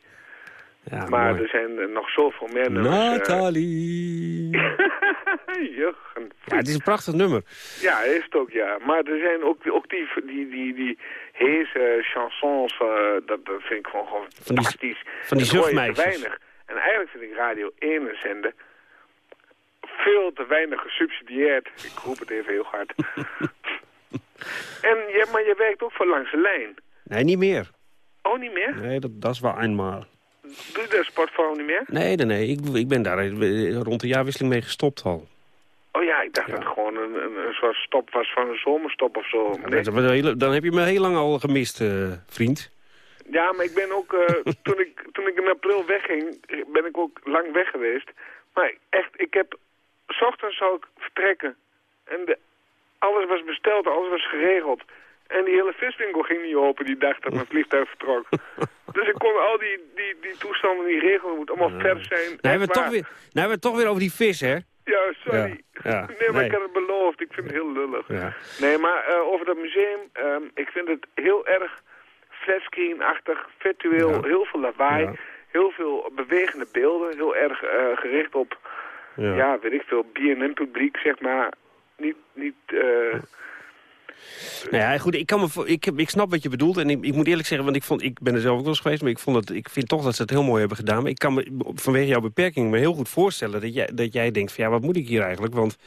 Ja maar mooi. er zijn nog zoveel meer nummers. eh. Nathalie. Jurgen. Ja, het is een prachtig nummer. Ja, is het ook, ja. Maar er zijn ook, ook die, die, die, die heese chansons, eh, dat, dat vind ik gewoon, gewoon Van die- fantastisch. van die je te zuchtmeisjes. weinig. En eigenlijk vind ik Radio 1 zenden veel te weinig gesubsidieerd. Ik roep het even heel hard. en, ja, maar je werkt ook voor langs de lijn. Nee, niet meer. Oh, niet meer? Nee, dat, dat is wel eenmaal. Doe je de sportforum niet meer? Nee, nee, nee. Ik, ik ben daar eh, rond de jaarwisseling mee gestopt al. Oh ja, ik dacht dat het gewoon een, een, een soort stop was van een zomerstop of zo. Ja, Nee. Dan heb je me heel lang al gemist, eh, vriend. Ja, maar ik ben ook, eh, toen, ik, toen ik in april wegging, ben ik ook lang weg geweest. Maar echt, ik heb, s ochtends zou ik vertrekken. En de, alles was besteld, alles was geregeld. En die hele viswinkel ging niet open die dag dat mijn vliegtuig vertrok. Dus ik kon al die, die, die toestanden niet regelen, het moet allemaal vers zijn. Nou hebben, we toch weer, nou hebben we het toch weer over die vis, hè? Ja, sorry. Ja, ja, nee, maar nee. ik had het beloofd. Ik vind het heel lullig. Ja. Nee, maar eh, over dat museum, ehm, ik vind het heel erg flatscreen-achtig, virtueel, heel veel lawaai, heel veel bewegende beelden, heel erg eh, gericht op, Ja. weet ik veel, BNN-publiek, zeg maar. Niet, niet, eh, Nou ja, goed, ik, kan me, ik, ik snap wat je bedoelt. En ik, ik moet eerlijk zeggen, want ik, vond, ik ben er zelf ook wel eens geweest... maar ik, vond het, ik vind toch dat ze het heel mooi hebben gedaan. Maar ik kan me vanwege jouw beperking me heel goed voorstellen... dat jij, dat jij denkt van ja, wat moet ik hier eigenlijk? Want,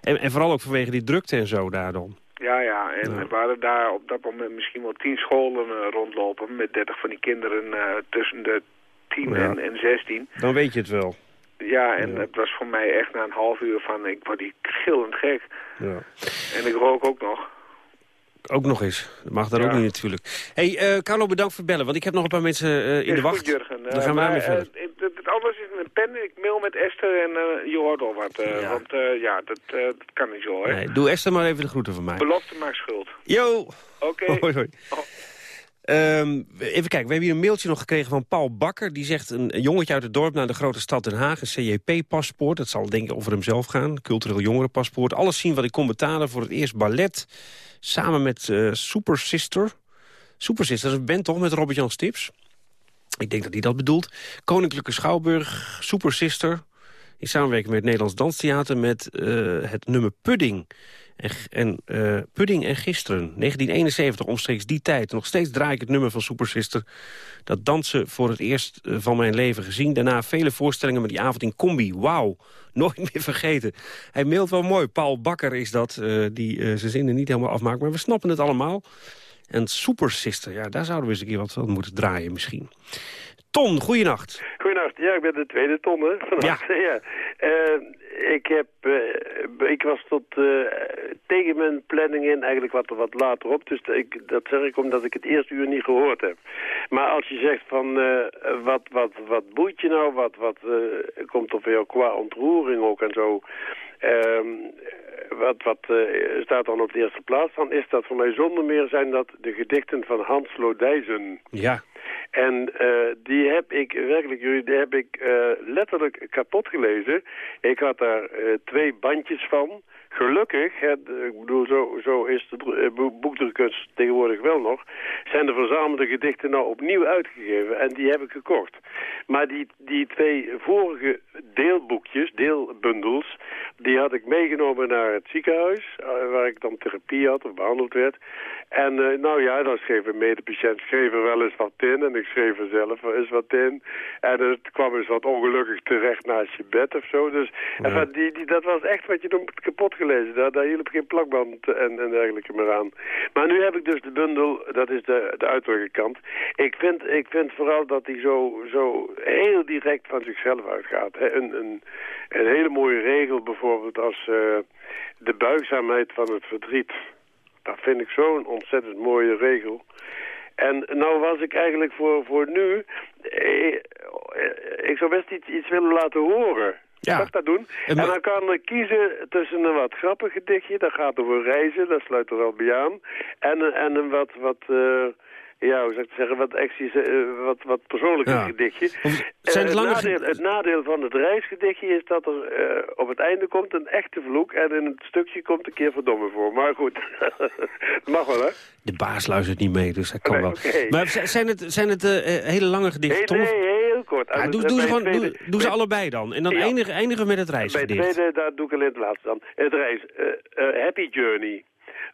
en, en vooral ook vanwege die drukte en zo daar dan. ja, ja. En Ja. er waren daar op dat moment misschien wel tien scholen eh, rondlopen... met dertig van die kinderen eh, tussen de 10 Ja. en, en 16. Dan weet je het wel. Ja, en Ja. het was voor mij echt na een half uur van, ik word die gillend gek. Ja. En ik rook ook nog. Ook nog eens. Dat mag daar Ja. ook niet natuurlijk. hey, eh, Carlo, bedankt voor het bellen. Want ik heb nog een paar mensen eh, in Is de wacht. Goed, Jurgen. Dan Eh, gaan we maar, daarmee eh, verder. het, anders is een pen. Ik mail met Esther en eh, je hoort al wat. eh, Ja. Want eh, ja, dat, eh, dat kan niet zo, hè. Nee, doe Esther maar even de groeten van mij. Belofte maakt schuld. Yo! Oké. Hoi, hoi. Oh. Ehm, even kijken, we hebben hier een mailtje nog gekregen van Paul Bakker. Die zegt een, jongetje uit het dorp naar de grote stad Den Haag. Een CJP-paspoort, dat zal denk ik over hemzelf gaan. Cultureel jongerenpaspoort. Alles zien wat ik kon betalen voor het eerst ballet. Samen met eh Super Sister. Super Sister, dat is een band toch met Robert-Jan Stips? Ik denk dat hij dat bedoelt. Koninklijke Schouwburg, Super Sister. In samenwerking met het Nederlands Danstheater met eh, het nummer Pudding. En, eh, Pudding en Gisteren, 1971, omstreeks die tijd. Nog steeds draai ik het nummer van Super Sister. Dat dansen voor het eerst eh, van mijn leven gezien. Daarna vele voorstellingen met die avond in combi. Wauw, nooit meer vergeten. Hij mailt wel mooi. Paul Bakker is dat, eh, die zijn zinnen niet helemaal afmaakt. Maar we snappen het allemaal. En Super Sister, ja, daar zouden we eens een keer wat van moeten draaien misschien. Ton, goeienacht. Goedenacht, ja, ik ben de tweede ton, hè? Vannacht. Ja. Eh, ik, heb, eh, ik was tot eh, tegen mijn planning in eigenlijk wat, wat later op. Dus ik, dat zeg ik omdat ik het eerste uur niet gehoord heb. Maar als je zegt van wat, wat, wat boeit je nou? Wat, wat komt er voor jou qua ontroering ook en zo? Ehm, wat wat eh, staat dan op de eerste plaats? Dan is dat voor mij zonder meer zijn dat de gedichten van Hans Lodijzen. Ja. En eh, die heb ik werkelijk, jullie, die heb ik eh, letterlijk kapot gelezen. Ik had daar twee bandjes van. Gelukkig, ik bedoel, zo, zo is de eh, boek- boekdrukkunst tegenwoordig wel nog, zijn de verzamelde gedichten nou opnieuw uitgegeven en die heb ik gekocht. Maar die, die twee vorige deelboekjes, deelbundels, die had ik meegenomen naar het ziekenhuis, eh, waar ik dan therapie had of behandeld werd. En eh, nou ja, dan schreef een medepatiënt schreef er wel eens wat in en ik schreef er zelf wel eens wat in. En het kwam eens wat ongelukkig terecht naast je bed of zo. Dus die, die, dat was echt wat je noemt kapot gelezen. Daar, daar hielp geen plakband en, en dergelijke meer aan. Maar nu heb ik dus de bundel, dat is de, de uiterlijke kant. Ik vind, ik vind vooral dat hij zo, zo heel direct van zichzelf uitgaat. Een, een, een hele mooie regel bijvoorbeeld als eh, de buigzaamheid van het verdriet. Dat vind ik zo'n ontzettend mooie regel. En nou was ik eigenlijk voor, voor nu... Eh, eh, ik zou best iets, iets willen laten horen. Ja. Dat doen? En dan kan ik kiezen tussen een wat grappig gedichtje. Dat gaat over reizen, dat sluit er wel bij aan. En, een- en een wat... wat eh, ja, hoe zou ik het zeggen, wat, eh, wat, wat persoonlijker Ja. gedichtje. Zijn Eh, het lange nadeel, het nadeel van het reisgedichtje is dat er op het einde komt een echte vloek en in het stukje komt een keer verdomme voor. Maar goed, dat mag wel hè? De baas luistert niet mee, dus dat kan Nee, wel. Maar zijn het, zijn het hele lange gedichten? Nee, nee, kort. Ja, En doe, ze bij gewoon, het doe, tweede- doe ze bij- allebei dan. En dan Ja. eindigen, eindigen we met het Bij reisgedicht. tweede, daar doe ik alleen het laatste dan. Het reis. eh, eh, happy Journey.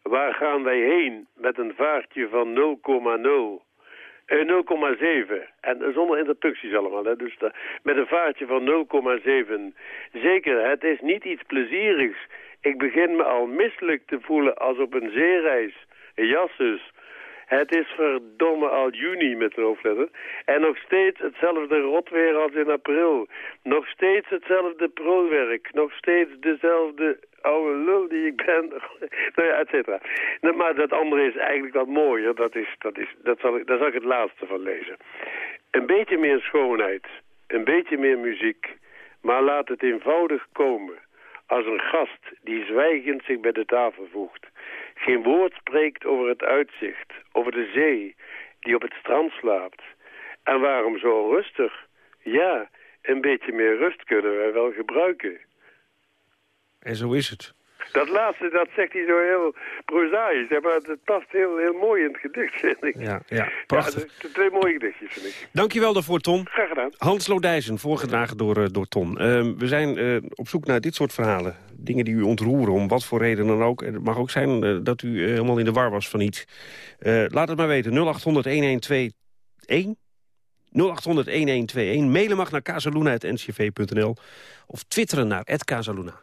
Waar gaan wij heen met een vaartje van 0,0? Eh, 0,7. En eh, zonder interpuncties allemaal. Hè. Dus met een vaartje van 0,7. Zeker, het is niet iets plezierigs. Ik begin me al misselijk te voelen als op een zeereis. Jassus. Het is verdomme al juni met een hoofdletter. En nog steeds hetzelfde rotweer als in april. Nog steeds hetzelfde prowerk. Nog steeds dezelfde oude lul die ik ben. nou ja, et cetera. Nou, Maar dat andere is eigenlijk wat mooier. Dat, is, dat, is, dat zal ik, daar zal ik het laatste van lezen. Een beetje meer schoonheid. Een beetje meer muziek. Maar laat het eenvoudig komen. Als een gast die zwijgend zich bij de tafel voegt. Geen woord spreekt over het uitzicht, over de zee die op het strand slaapt. En waarom zo rustig? Ja, een beetje meer rust kunnen wij wel gebruiken. En zo is het. Dat laatste, dat zegt hij zo heel prozaïs, hè, maar het past heel, heel mooi in het gedicht, vind ik. Ja, ja prachtig. Ja, de, de twee mooie gedichtjes, vind ik. Dankjewel daarvoor, Ton. Graag gedaan. Hans Lodijzen, voorgedragen door, eh, door Ton. Ehm, we zijn eh, op zoek naar dit soort verhalen. Dingen die u ontroeren, om wat voor reden dan ook. Het mag ook zijn eh, dat u helemaal in de war was van iets. Laat het maar weten. 0800-1121. 0800-1121. Mailen mag naar casaluna.ncv.nl. Of twitteren naar @casaluna.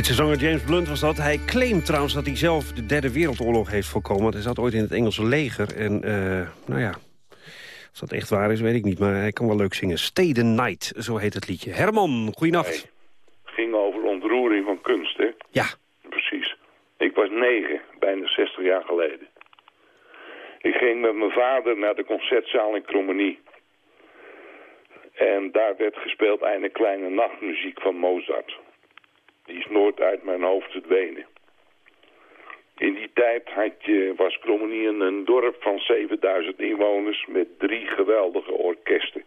Britse zanger James Blunt was dat. Hij claimt trouwens dat hij zelf de derde wereldoorlog heeft voorkomen. Want hij zat ooit in het Engelse leger. En eh, nou ja, of dat echt waar is, weet ik niet. Maar hij kan wel leuk zingen. Stay the Night, zo heet het liedje. Herman, goeienacht. ging over ontroering van kunst, hè? Ja. Precies. Ik was negen, bijna 60 jaar geleden. Ik ging met mijn vader naar de concertzaal in Krommenie. En daar werd gespeeld een kleine nachtmuziek van Mozart. Die is nooit uit mijn hoofd verdwenen. In die tijd had je, was Krommenie een, dorp van 7000 inwoners met drie geweldige orkesten.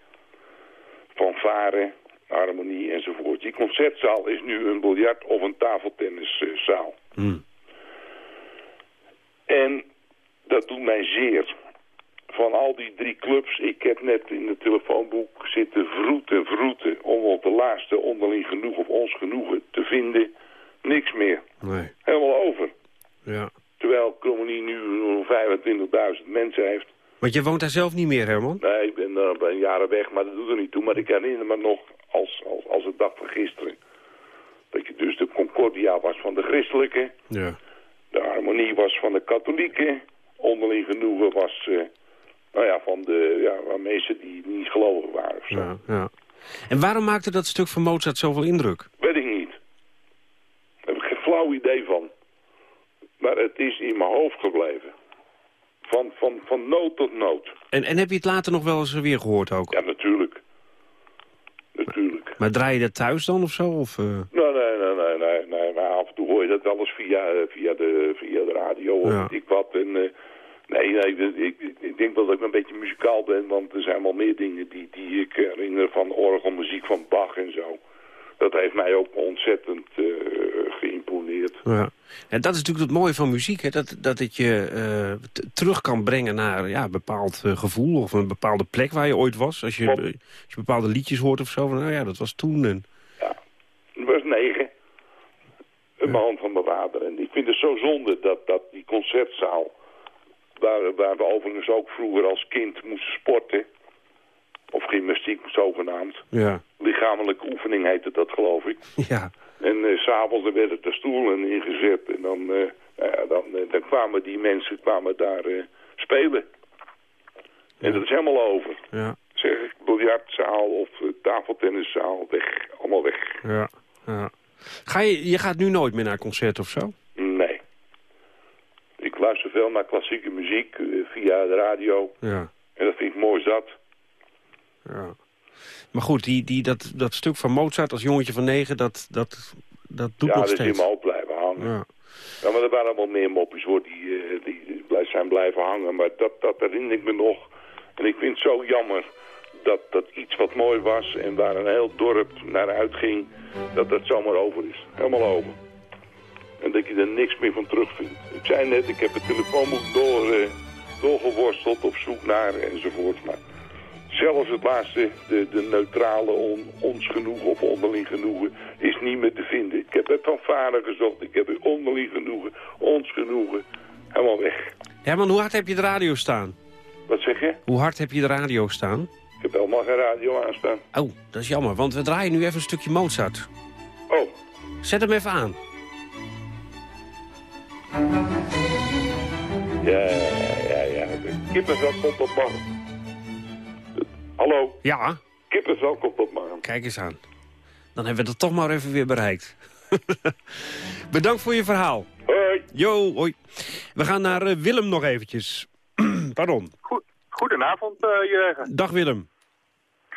Fanfare, harmonie enzovoort. Die concertzaal is nu een biljart- of een tafeltenniszaal. En dat doet mij zeer. Van al die drie clubs, ik heb net in het telefoonboek zitten vroeten, vroeten... om op de laatste onderling genoeg of ons genoegen te vinden. Niks meer. Nee. Helemaal over. Ja. Terwijl Krommenie nu nog 25.000 mensen heeft. Want je woont daar zelf niet meer, Herman? Nee, ik ben een jaren weg, maar dat doet er niet toe. Maar ik herinner me nog als, als, als het dag van gisteren. Dat je dus de Concordia was van de christelijke. Ja. De harmonie was van de katholieken. Onderling genoegen was eh, nou ja, van de ja, van mensen die niet gelovig waren. Of zo. Ja, ja. En waarom maakte dat stuk van Mozart zoveel indruk? Weet ik niet. Daar heb ik geen flauw idee van. Maar het is in mijn hoofd gebleven. Van, van, van nood tot nood. En, en heb je het later nog wel eens weer gehoord ook? Ja, natuurlijk. Natuurlijk. Maar draai je dat thuis dan of zo? Of, eh? Nee, nee, nee, nee, nee, nee. Maar af en toe hoor je dat wel eens via, eh, via, de, via de radio of Ja. ik wat. En, eh, nee, nee, ik, denk wel dat ik een beetje muzikaal ben, want er zijn wel meer dingen die, die ik herinner van orgelmuziek van Bach en zo. Dat heeft mij ook ontzettend eh, geïmponeerd. Ja. En dat is natuurlijk het mooie van muziek, hè? Dat, dat het je eh, terug kan brengen naar ja, een bepaald eh, gevoel... of een bepaalde plek waar je ooit was. Als je, als je bepaalde liedjes hoort of zo, van, nou ja, dat was toen. En, Ik was negen. In mijn hand van mijn vader. En ik vind het zo zonde dat, dat die concertzaal... Waar, waar we overigens ook vroeger als kind moesten sporten... of gymnastiek zogenaamd. ja. Lichamelijke oefening heette dat, geloof ik. Ja. En s s'avonds werden er stoelen ingezet. En dan, eh, nou ja, dan, eh, dan kwamen die mensen kwamen daar spelen. En dat is helemaal over. Ja. Zeg ik, biljartzaal of tafeltenniszaal, weg. Allemaal weg. Ja. ja. Ga je, je gaat nu nooit meer naar concert of zo? Veel naar klassieke muziek eh, via de radio. Ja. En dat vind ik mooi zat. ja. Maar goed, die, die, dat, dat stuk van Mozart als jongetje van negen, dat, dat, dat doet ja, nog dat is in steeds. mijn blijven hangen. Ja. Ja, maar er waren allemaal meer mopjes hoor, die, eh, die zijn blijven hangen. Maar dat, dat herinner ik me nog. En ik vind het zo jammer dat, dat iets wat mooi was en waar een heel dorp naar uitging, dat dat zomaar over is. Helemaal over. En dat je er niks meer van terugvindt. Ik zei net, ik heb het telefoonboek door, eh, doorgeworsteld op zoek naar enzovoort. Maar zelfs het laatste, de, de neutrale on, ons genoegen of onderling genoegen, is niet meer te vinden. Ik heb het van vader gezocht, ik heb het onderling genoegen, ons genoegen, helemaal weg. Herman, hoe hard heb je de radio staan? Wat zeg je? Hoe hard heb je de radio staan? Ik heb helemaal geen radio aanstaan. Oh, dat is jammer, want we draaien nu even een stukje Mozart. Oh. Zet hem even aan. Ja, ja, ja. Kippenvel komt op man. Hallo? Ja? Kippenvel komt op man. Kijk eens aan. Dan hebben we dat toch maar even weer bereikt. Bedankt voor je verhaal. Hoi. Jo, hoi. We gaan naar eh, Willem nog eventjes. Pardon. Goedenavond, eh, Jurgen. Dag Willem.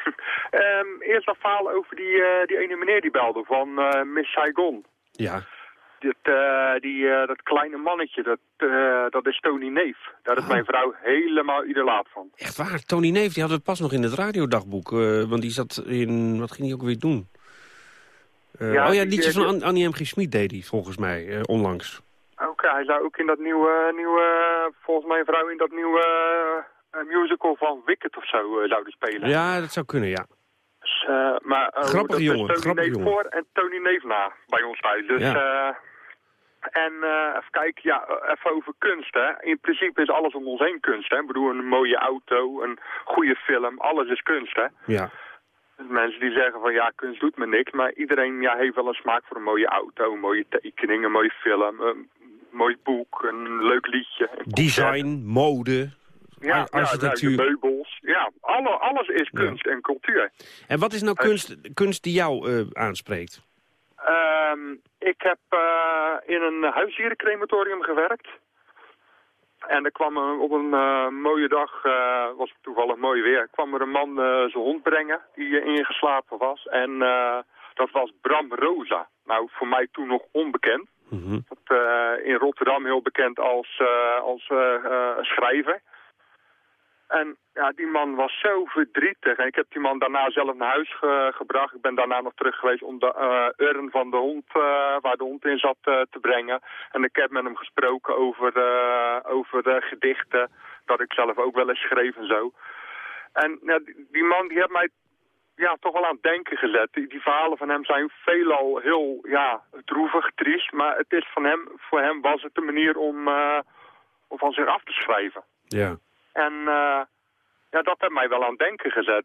Ehm, eerst een verhaal over die, eh, die ene meneer die belde van eh, Miss Saigon. Ja. Dat, eh, die, eh, dat kleine mannetje, dat, eh, dat is Tony Neef. Daar is mijn vrouw helemaal idolaat van. Echt waar, Tony Neef, die hadden we pas nog in het radiodagboek. want die zat in, wat ging hij ook weer doen? Ja, oh ja, liedjes van An- Annie M. G. Schmid deed hij, volgens mij, onlangs. Oké, hij zou ook in dat nieuwe, nieuwe volgens mijn vrouw in dat nieuwe musical van Wicked of zo zouden spelen. Ja, dat zou kunnen, ja. Dus, eh, maar, Grappige jongen, Tony grappige Neef jongen. voor en Tony Neef na bij ons thuis. Dus, Ja. eh, en eh, even kijken, ja, eh, even over kunst. Hè. In principe is alles om ons heen kunst. Hè. Ik bedoel, een mooie auto, een goede film, alles is kunst. Hè. Ja. Dus mensen die zeggen van ja, kunst doet me niks. Maar iedereen ja, heeft wel een smaak voor een mooie auto, een mooie tekening, een mooie film, een mooi boek, een leuk liedje. een. Design, mode, ja, ar- architectuur. Ja, meubels. Ja, alle, alles is kunst en cultuur. En wat is nou kunst, kunst die jou eh, aanspreekt? Ehm, ik heb eh, in een huisdierencrematorium gewerkt. En er kwam op een eh, mooie dag, eh, was het toevallig mooi weer, kwam er een man zijn hond brengen die ingeslapen was. En dat was Bram Rosa. Nou, voor mij toen nog onbekend. Dat, eh, in Rotterdam heel bekend als, als schrijver. En ja, die man was zo verdrietig. En ik heb die man daarna zelf naar huis ge- gebracht. Ik ben daarna nog terug geweest om de eh, urn van de hond, eh, waar de hond in zat, eh, te brengen. En ik heb met hem gesproken over, over de gedichten. Dat ik zelf ook wel eens schreef en zo. En ja, die, man die heeft mij ja, toch wel aan het denken gezet. Die, verhalen van hem zijn veelal heel ja, droevig, triest. Maar het is van hem, voor hem was het een manier om, om van zich af te schrijven. Ja. En eh, ja, dat heeft mij wel aan het denken gezet.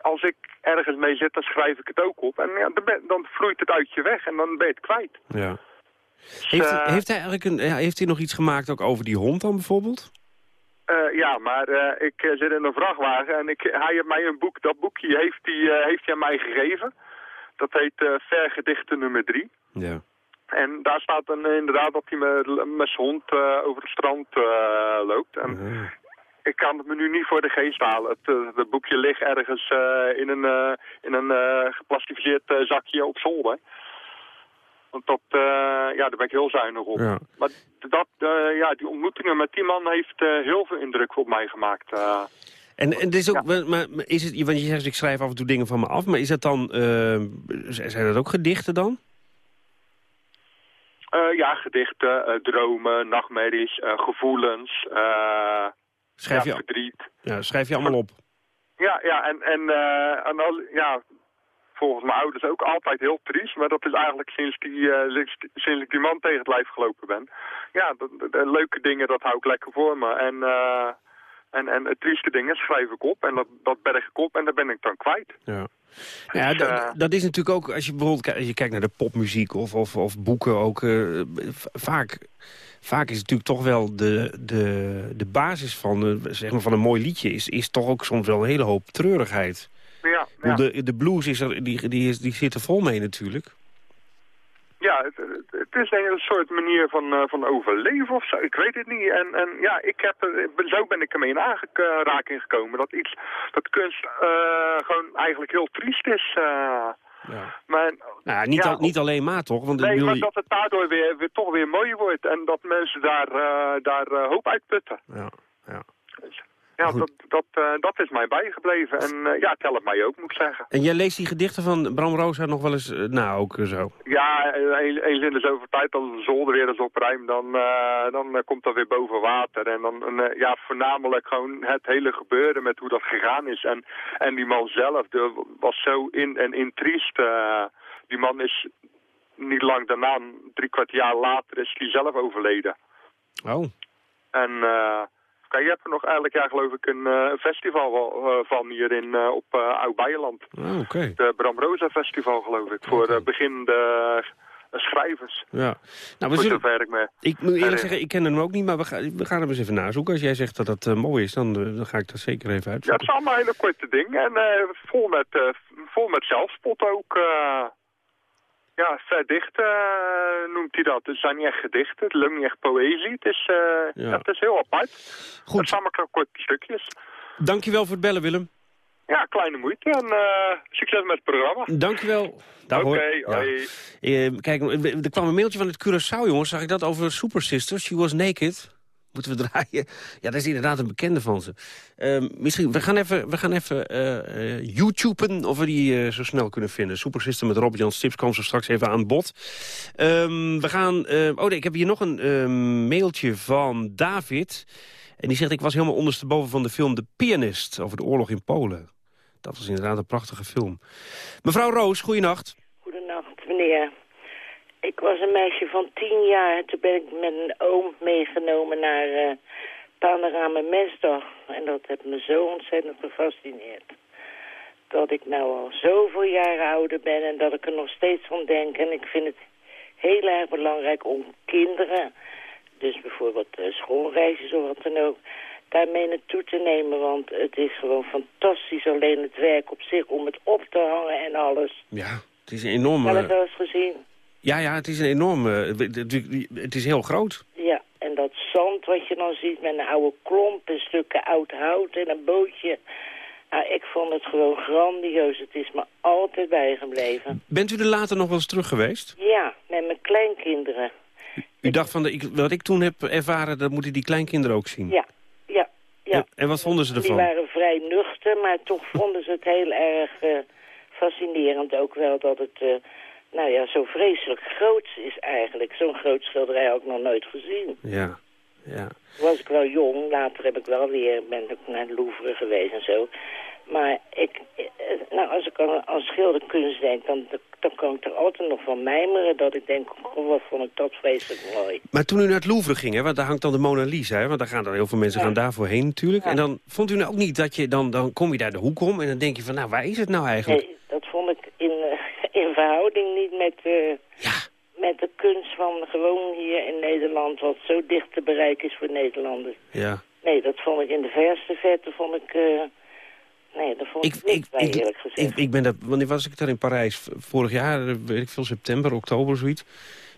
Als ik ergens mee zit, dan schrijf ik het ook op. En ja, dan, vloeit het uit je weg en dan ben je het kwijt. Ja. Heeft, hij- eh, heeft hij eigenlijk een, ja, heeft hij nog iets gemaakt ook over die hond dan bijvoorbeeld? Eh, ja, maar ik zit in een vrachtwagen en ik, hij heeft mij een boek, dat boekje heeft hij, heeft hij aan mij gegeven. Dat heet Vergedichten nummer 3. Ja. En daar staat dan eh, inderdaad dat hij met, met zijn hond over het strand loopt. En ik kan het me nu niet voor de geest halen. Het, eh, het boekje ligt ergens eh, in een, eh, in een geplastificeerd zakje op zolder. Want dat, ja, daar ben ik heel zuinig op. Ja. Maar dat, ja, die ontmoetingen met die man heeft heel veel indruk op mij gemaakt. En, en is ook, maar, maar is het, want je zegt ik schrijf af en toe dingen van me af, maar is dat dan, zijn dat ook gedichten dan? Ja, gedichten, dromen, nachtmerries, gevoelens, Schrijf ja, je- verdriet. Ja, schrijf je allemaal op. Ja, ja en, en, eh, en al, ja, volgens mijn ouders ook altijd heel triest. Maar dat is eigenlijk sinds, die, eh, sinds, sinds ik die man tegen het lijf gelopen ben. Ja, de, de- de leuke dingen, dat hou ik lekker voor me. En, eh, en, en de trieste dingen schrijf ik op en dat, dat berg ik op en daar ben ik dan kwijt. Ja. Ja, Dus, eh, dat is natuurlijk ook, als je bijvoorbeeld als je kijkt naar de popmuziek of, of, of boeken ook, eh, vaak, vaak is het natuurlijk toch wel de, de, de basis van, eh, zeg maar van een mooi liedje, is, is toch ook soms wel een hele hoop treurigheid. Ja, bedoel, De, de blues is er, die, die, is, die zit er vol mee natuurlijk. Ja, het, het- is denk ik een soort manier van, eh, van overleven of zo. Ik weet het niet. En, en ja, ik heb, er- zo ben ik ermee in aanraking gekomen. Dat iets, dat kunst eh, gewoon eigenlijk heel triest is. eh. Ja. Maar, Nou, ja, niet, ja, al- niet alleen maar toch? Want nee, maar dat het daardoor weer, weer toch weer mooi wordt. En dat mensen daar, eh, daar eh, hoop uit putten. Ja, ja. Ja, dat, dat, eh, dat is mij bijgebleven. En eh, ja, het helpt mij ook, moet ik zeggen. En jij leest die gedichten van Bram Rosa nog wel eens, eh, nou ook zo. Ja, eens in de zoveel tijd als de zolder weer eens opruimt, dan, dan komt dat weer boven water. En dan, ja, voornamelijk gewoon het hele gebeuren met hoe dat gegaan is. En, en die man zelf, de, was zo in en in triest. die man is niet lang daarna, drie kwart jaar later, is hij zelf overleden. Oh. En eh, kijk, je hebt er nog elk jaar geloof ik een eh, festival eh, van hier in, eh, op eh Oud-Beijerland. Oh, oké. De Bram Rosa Festival geloof ik, voor beginnende eh, schrijvers. Ja. Nou, we zullen, zover ik me... ik moet eerlijk zeggen, ik ken hem ook niet, maar we, gaan we gaan hem eens even nazoeken. Als jij zegt dat dat mooi is, dan, dan ga ik dat zeker even Ja, het is allemaal hele korte dingen en vol, met, vol met zelfspot ook. Eh. ja, verdicht eh, noemt hij dat. Het zijn niet echt gedichten, het lukt niet echt poëzie. Het is, eh, Ja. het is heel apart. Goed. Het zijn maar korte stukjes. Dankjewel voor het bellen, Willem. Ja, kleine moeite en eh, succes met het programma. Dankjewel. Oké, Ja. hoi. Eh, kijk, er kwam een mailtje van het Curaçao, jongens. Zag ik dat over Super Sister? She was naked. Moeten we draaien? Ja, dat is inderdaad een bekende van ze. Eh, misschien, we gaan even, we gaan even eh, YouTuben of we die eh, zo snel kunnen vinden. Super Sister met Robert-Jan Stips kwam zo straks even aan bod. Ehm, we gaan... oh nee, ik heb hier nog een ehm, mailtje van David. En die zegt, ik was helemaal ondersteboven van de film The Pianist... over de oorlog in Polen. Dat was inderdaad een prachtige film. Mevrouw Roos, goeienacht. Goedenacht, meneer. Ik was een meisje van tien jaar. Toen ben ik met een oom meegenomen naar eh Panorama Mesdag. En dat heeft me zo ontzettend gefascineerd. Dat ik nou al zoveel jaren ouder ben en dat ik er nog steeds van denk. En ik vind het heel erg belangrijk om kinderen, dus bijvoorbeeld eh, schoolreisjes of wat dan ook, daarmee naartoe te nemen. Want het is gewoon fantastisch, alleen het werk op zich, om het op te hangen en alles. Ja, het is een enorme... Heb het wel eens gezien? Ja, ja, het is een enorme... Het, het is heel groot. Ja, en dat zand wat je dan ziet met een oude klomp en stukken oud hout en een bootje. Nou, ik vond het gewoon grandioos. Het is me altijd bijgebleven. Bent u er later nog wel eens terug geweest? Ja, met mijn kleinkinderen. U dacht van, de, ik, wat ik toen heb ervaren, dat moeten die kleinkinderen ook zien. Ja, ja, ja. En, en wat vonden ze Die ervan? waren vrij nuchter, maar toch vonden ze het heel erg eh, fascinerend ook wel dat het, eh, nou ja, zo vreselijk groot is eigenlijk. Zo'n groot schilderij ik nog nooit gezien. Ja, ja. Toen was ik wel jong, later heb ik wel weer, ben ik naar het Louvre geweest en zo. Maar ik, eh, nou, als ik aan, aan schilderkunst denk, dan, dan kan ik er altijd nog van mijmeren. Dat ik denk, oh, wat vond ik dat vreselijk mooi. Maar toen u naar het Louvre ging, hè, want daar hangt dan de Mona Lisa... Hè, want daar gaan dan heel veel mensen gaan daarvoor heen natuurlijk. En dan vond u nou ook niet dat je, dan, dan kom je daar de hoek om... en dan denk je van, nou, waar is het nou eigenlijk? Nee, dat vond ik in, in verhouding niet met, eh, met de kunst van gewoon hier in Nederland... wat zo dicht te bereiken is voor Nederlanders. Ja. Nee, dat vond ik in de verste verte, vond ik... eh, nee, dat vond ik, niks bij, ik, eerlijk gezegd. ik, ik ben daar, wanneer was ik daar in Parijs? Vorig jaar, eh, weet ik veel, september, oktober, zoiets.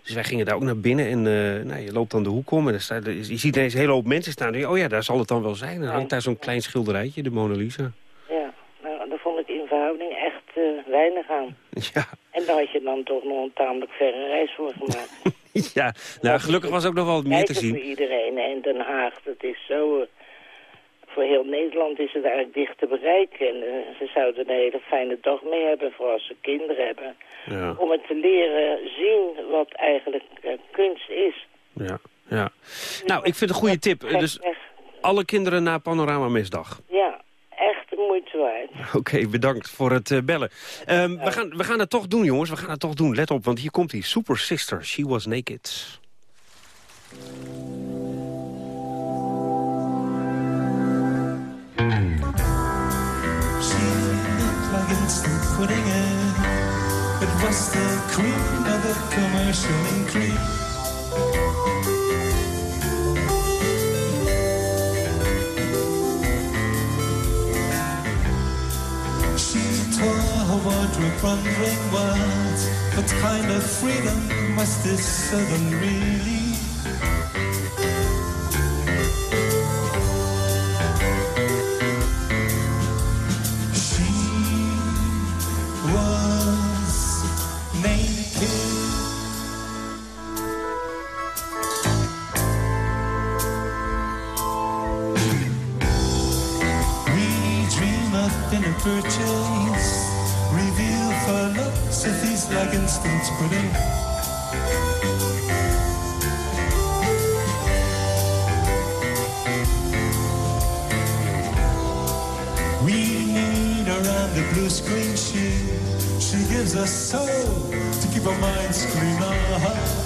Dus wij gingen daar ook naar binnen en eh, nou, je loopt dan de hoek om... en staat, je ziet ineens een hele hoop mensen staan. En je, oh ja, daar zal het dan wel zijn. En dan hangt daar zo'n klein schilderijtje, de Mona Lisa. Ja, nou, daar vond ik in verhouding eh, weinig aan. Ja, En daar had je dan toch nog een tamelijk verre reis voor gemaakt. ja. nou gelukkig was ook nog wel wat meer te Kijken voor zien. iedereen. En Den Haag, dat is zo... eh, voor heel Nederland is het eigenlijk dicht te bereiken. En eh, ze zouden een hele fijne dag mee hebben, voor als ze kinderen hebben. Ja, Om het te leren zien wat eigenlijk eh, kunst is. ja, ja. Nou, ik vind het een goede tip. Dus alle kinderen naar Panorama Mesdag. Ja, moeite waard. Oké, bedankt voor het eh, bellen. Ehm, we, gaan, we gaan het toch doen, jongens. We gaan het toch doen. Let op, want hier komt die Super Sister. She was naked. She looked like instant pudding and it was the queen of the commercial cream. word with wondering words. What kind of freedom was this suddenly? She was naked. We dream of in a virtual like instant pudding. We need her on the blue screen. She she gives us soul to keep our minds clean. Uh-huh.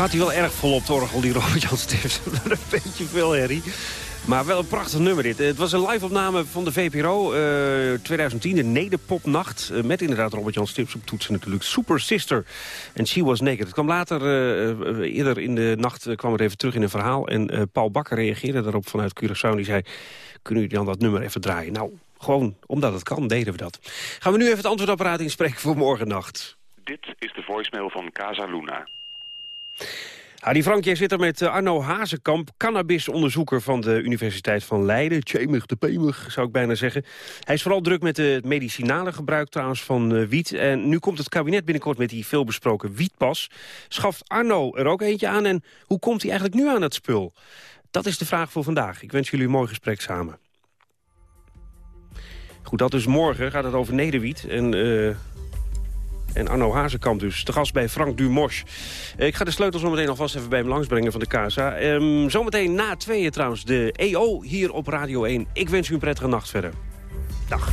Gaat hij wel erg vol op die Robert Jan Stift. een beetje veel herrie. Maar wel een prachtig nummer dit. Het was een live-opname van de VPRO eh, 2010, de Nederpopnacht. eh, met inderdaad Robert-Jan Stips op toetsen natuurlijk. Super Sister. En She Was Naked. Het kwam later, eh, eh, eerder in de nacht, eh, kwam het even terug in een verhaal. En eh, Paul Bakker reageerde daarop vanuit Curaçao. Die zei, kunnen jullie dan dat nummer even draaien? Nou, gewoon omdat het kan, deden we dat. Gaan we nu even het antwoordapparaat inspreken voor morgennacht. Dit is de voicemail van Casa Luna. Hadi Frank, jij zit er met eh, Arno Hazekamp, cannabisonderzoeker van de Universiteit van Leiden. Tjemig de pemig, zou ik bijna zeggen. Hij is vooral druk met het medicinale gebruik trouwens van eh, wiet. En nu komt het kabinet binnenkort met die veelbesproken wietpas. Schaft Arno er ook eentje aan en hoe komt hij eigenlijk nu aan het spul? Dat is de vraag voor vandaag. Ik wens jullie een mooi gesprek samen. Goed, dat dus morgen gaat het over nederwiet. En eh, en Arno Hazekamp dus, te gast bij Frank Dumosch. Eh, Ik ga de sleutels zometeen alvast even bij hem langsbrengen van de KSA. Ehm, zometeen na tweeën trouwens, de EO hier op Radio 1. Ik wens u een prettige nacht verder. Dag.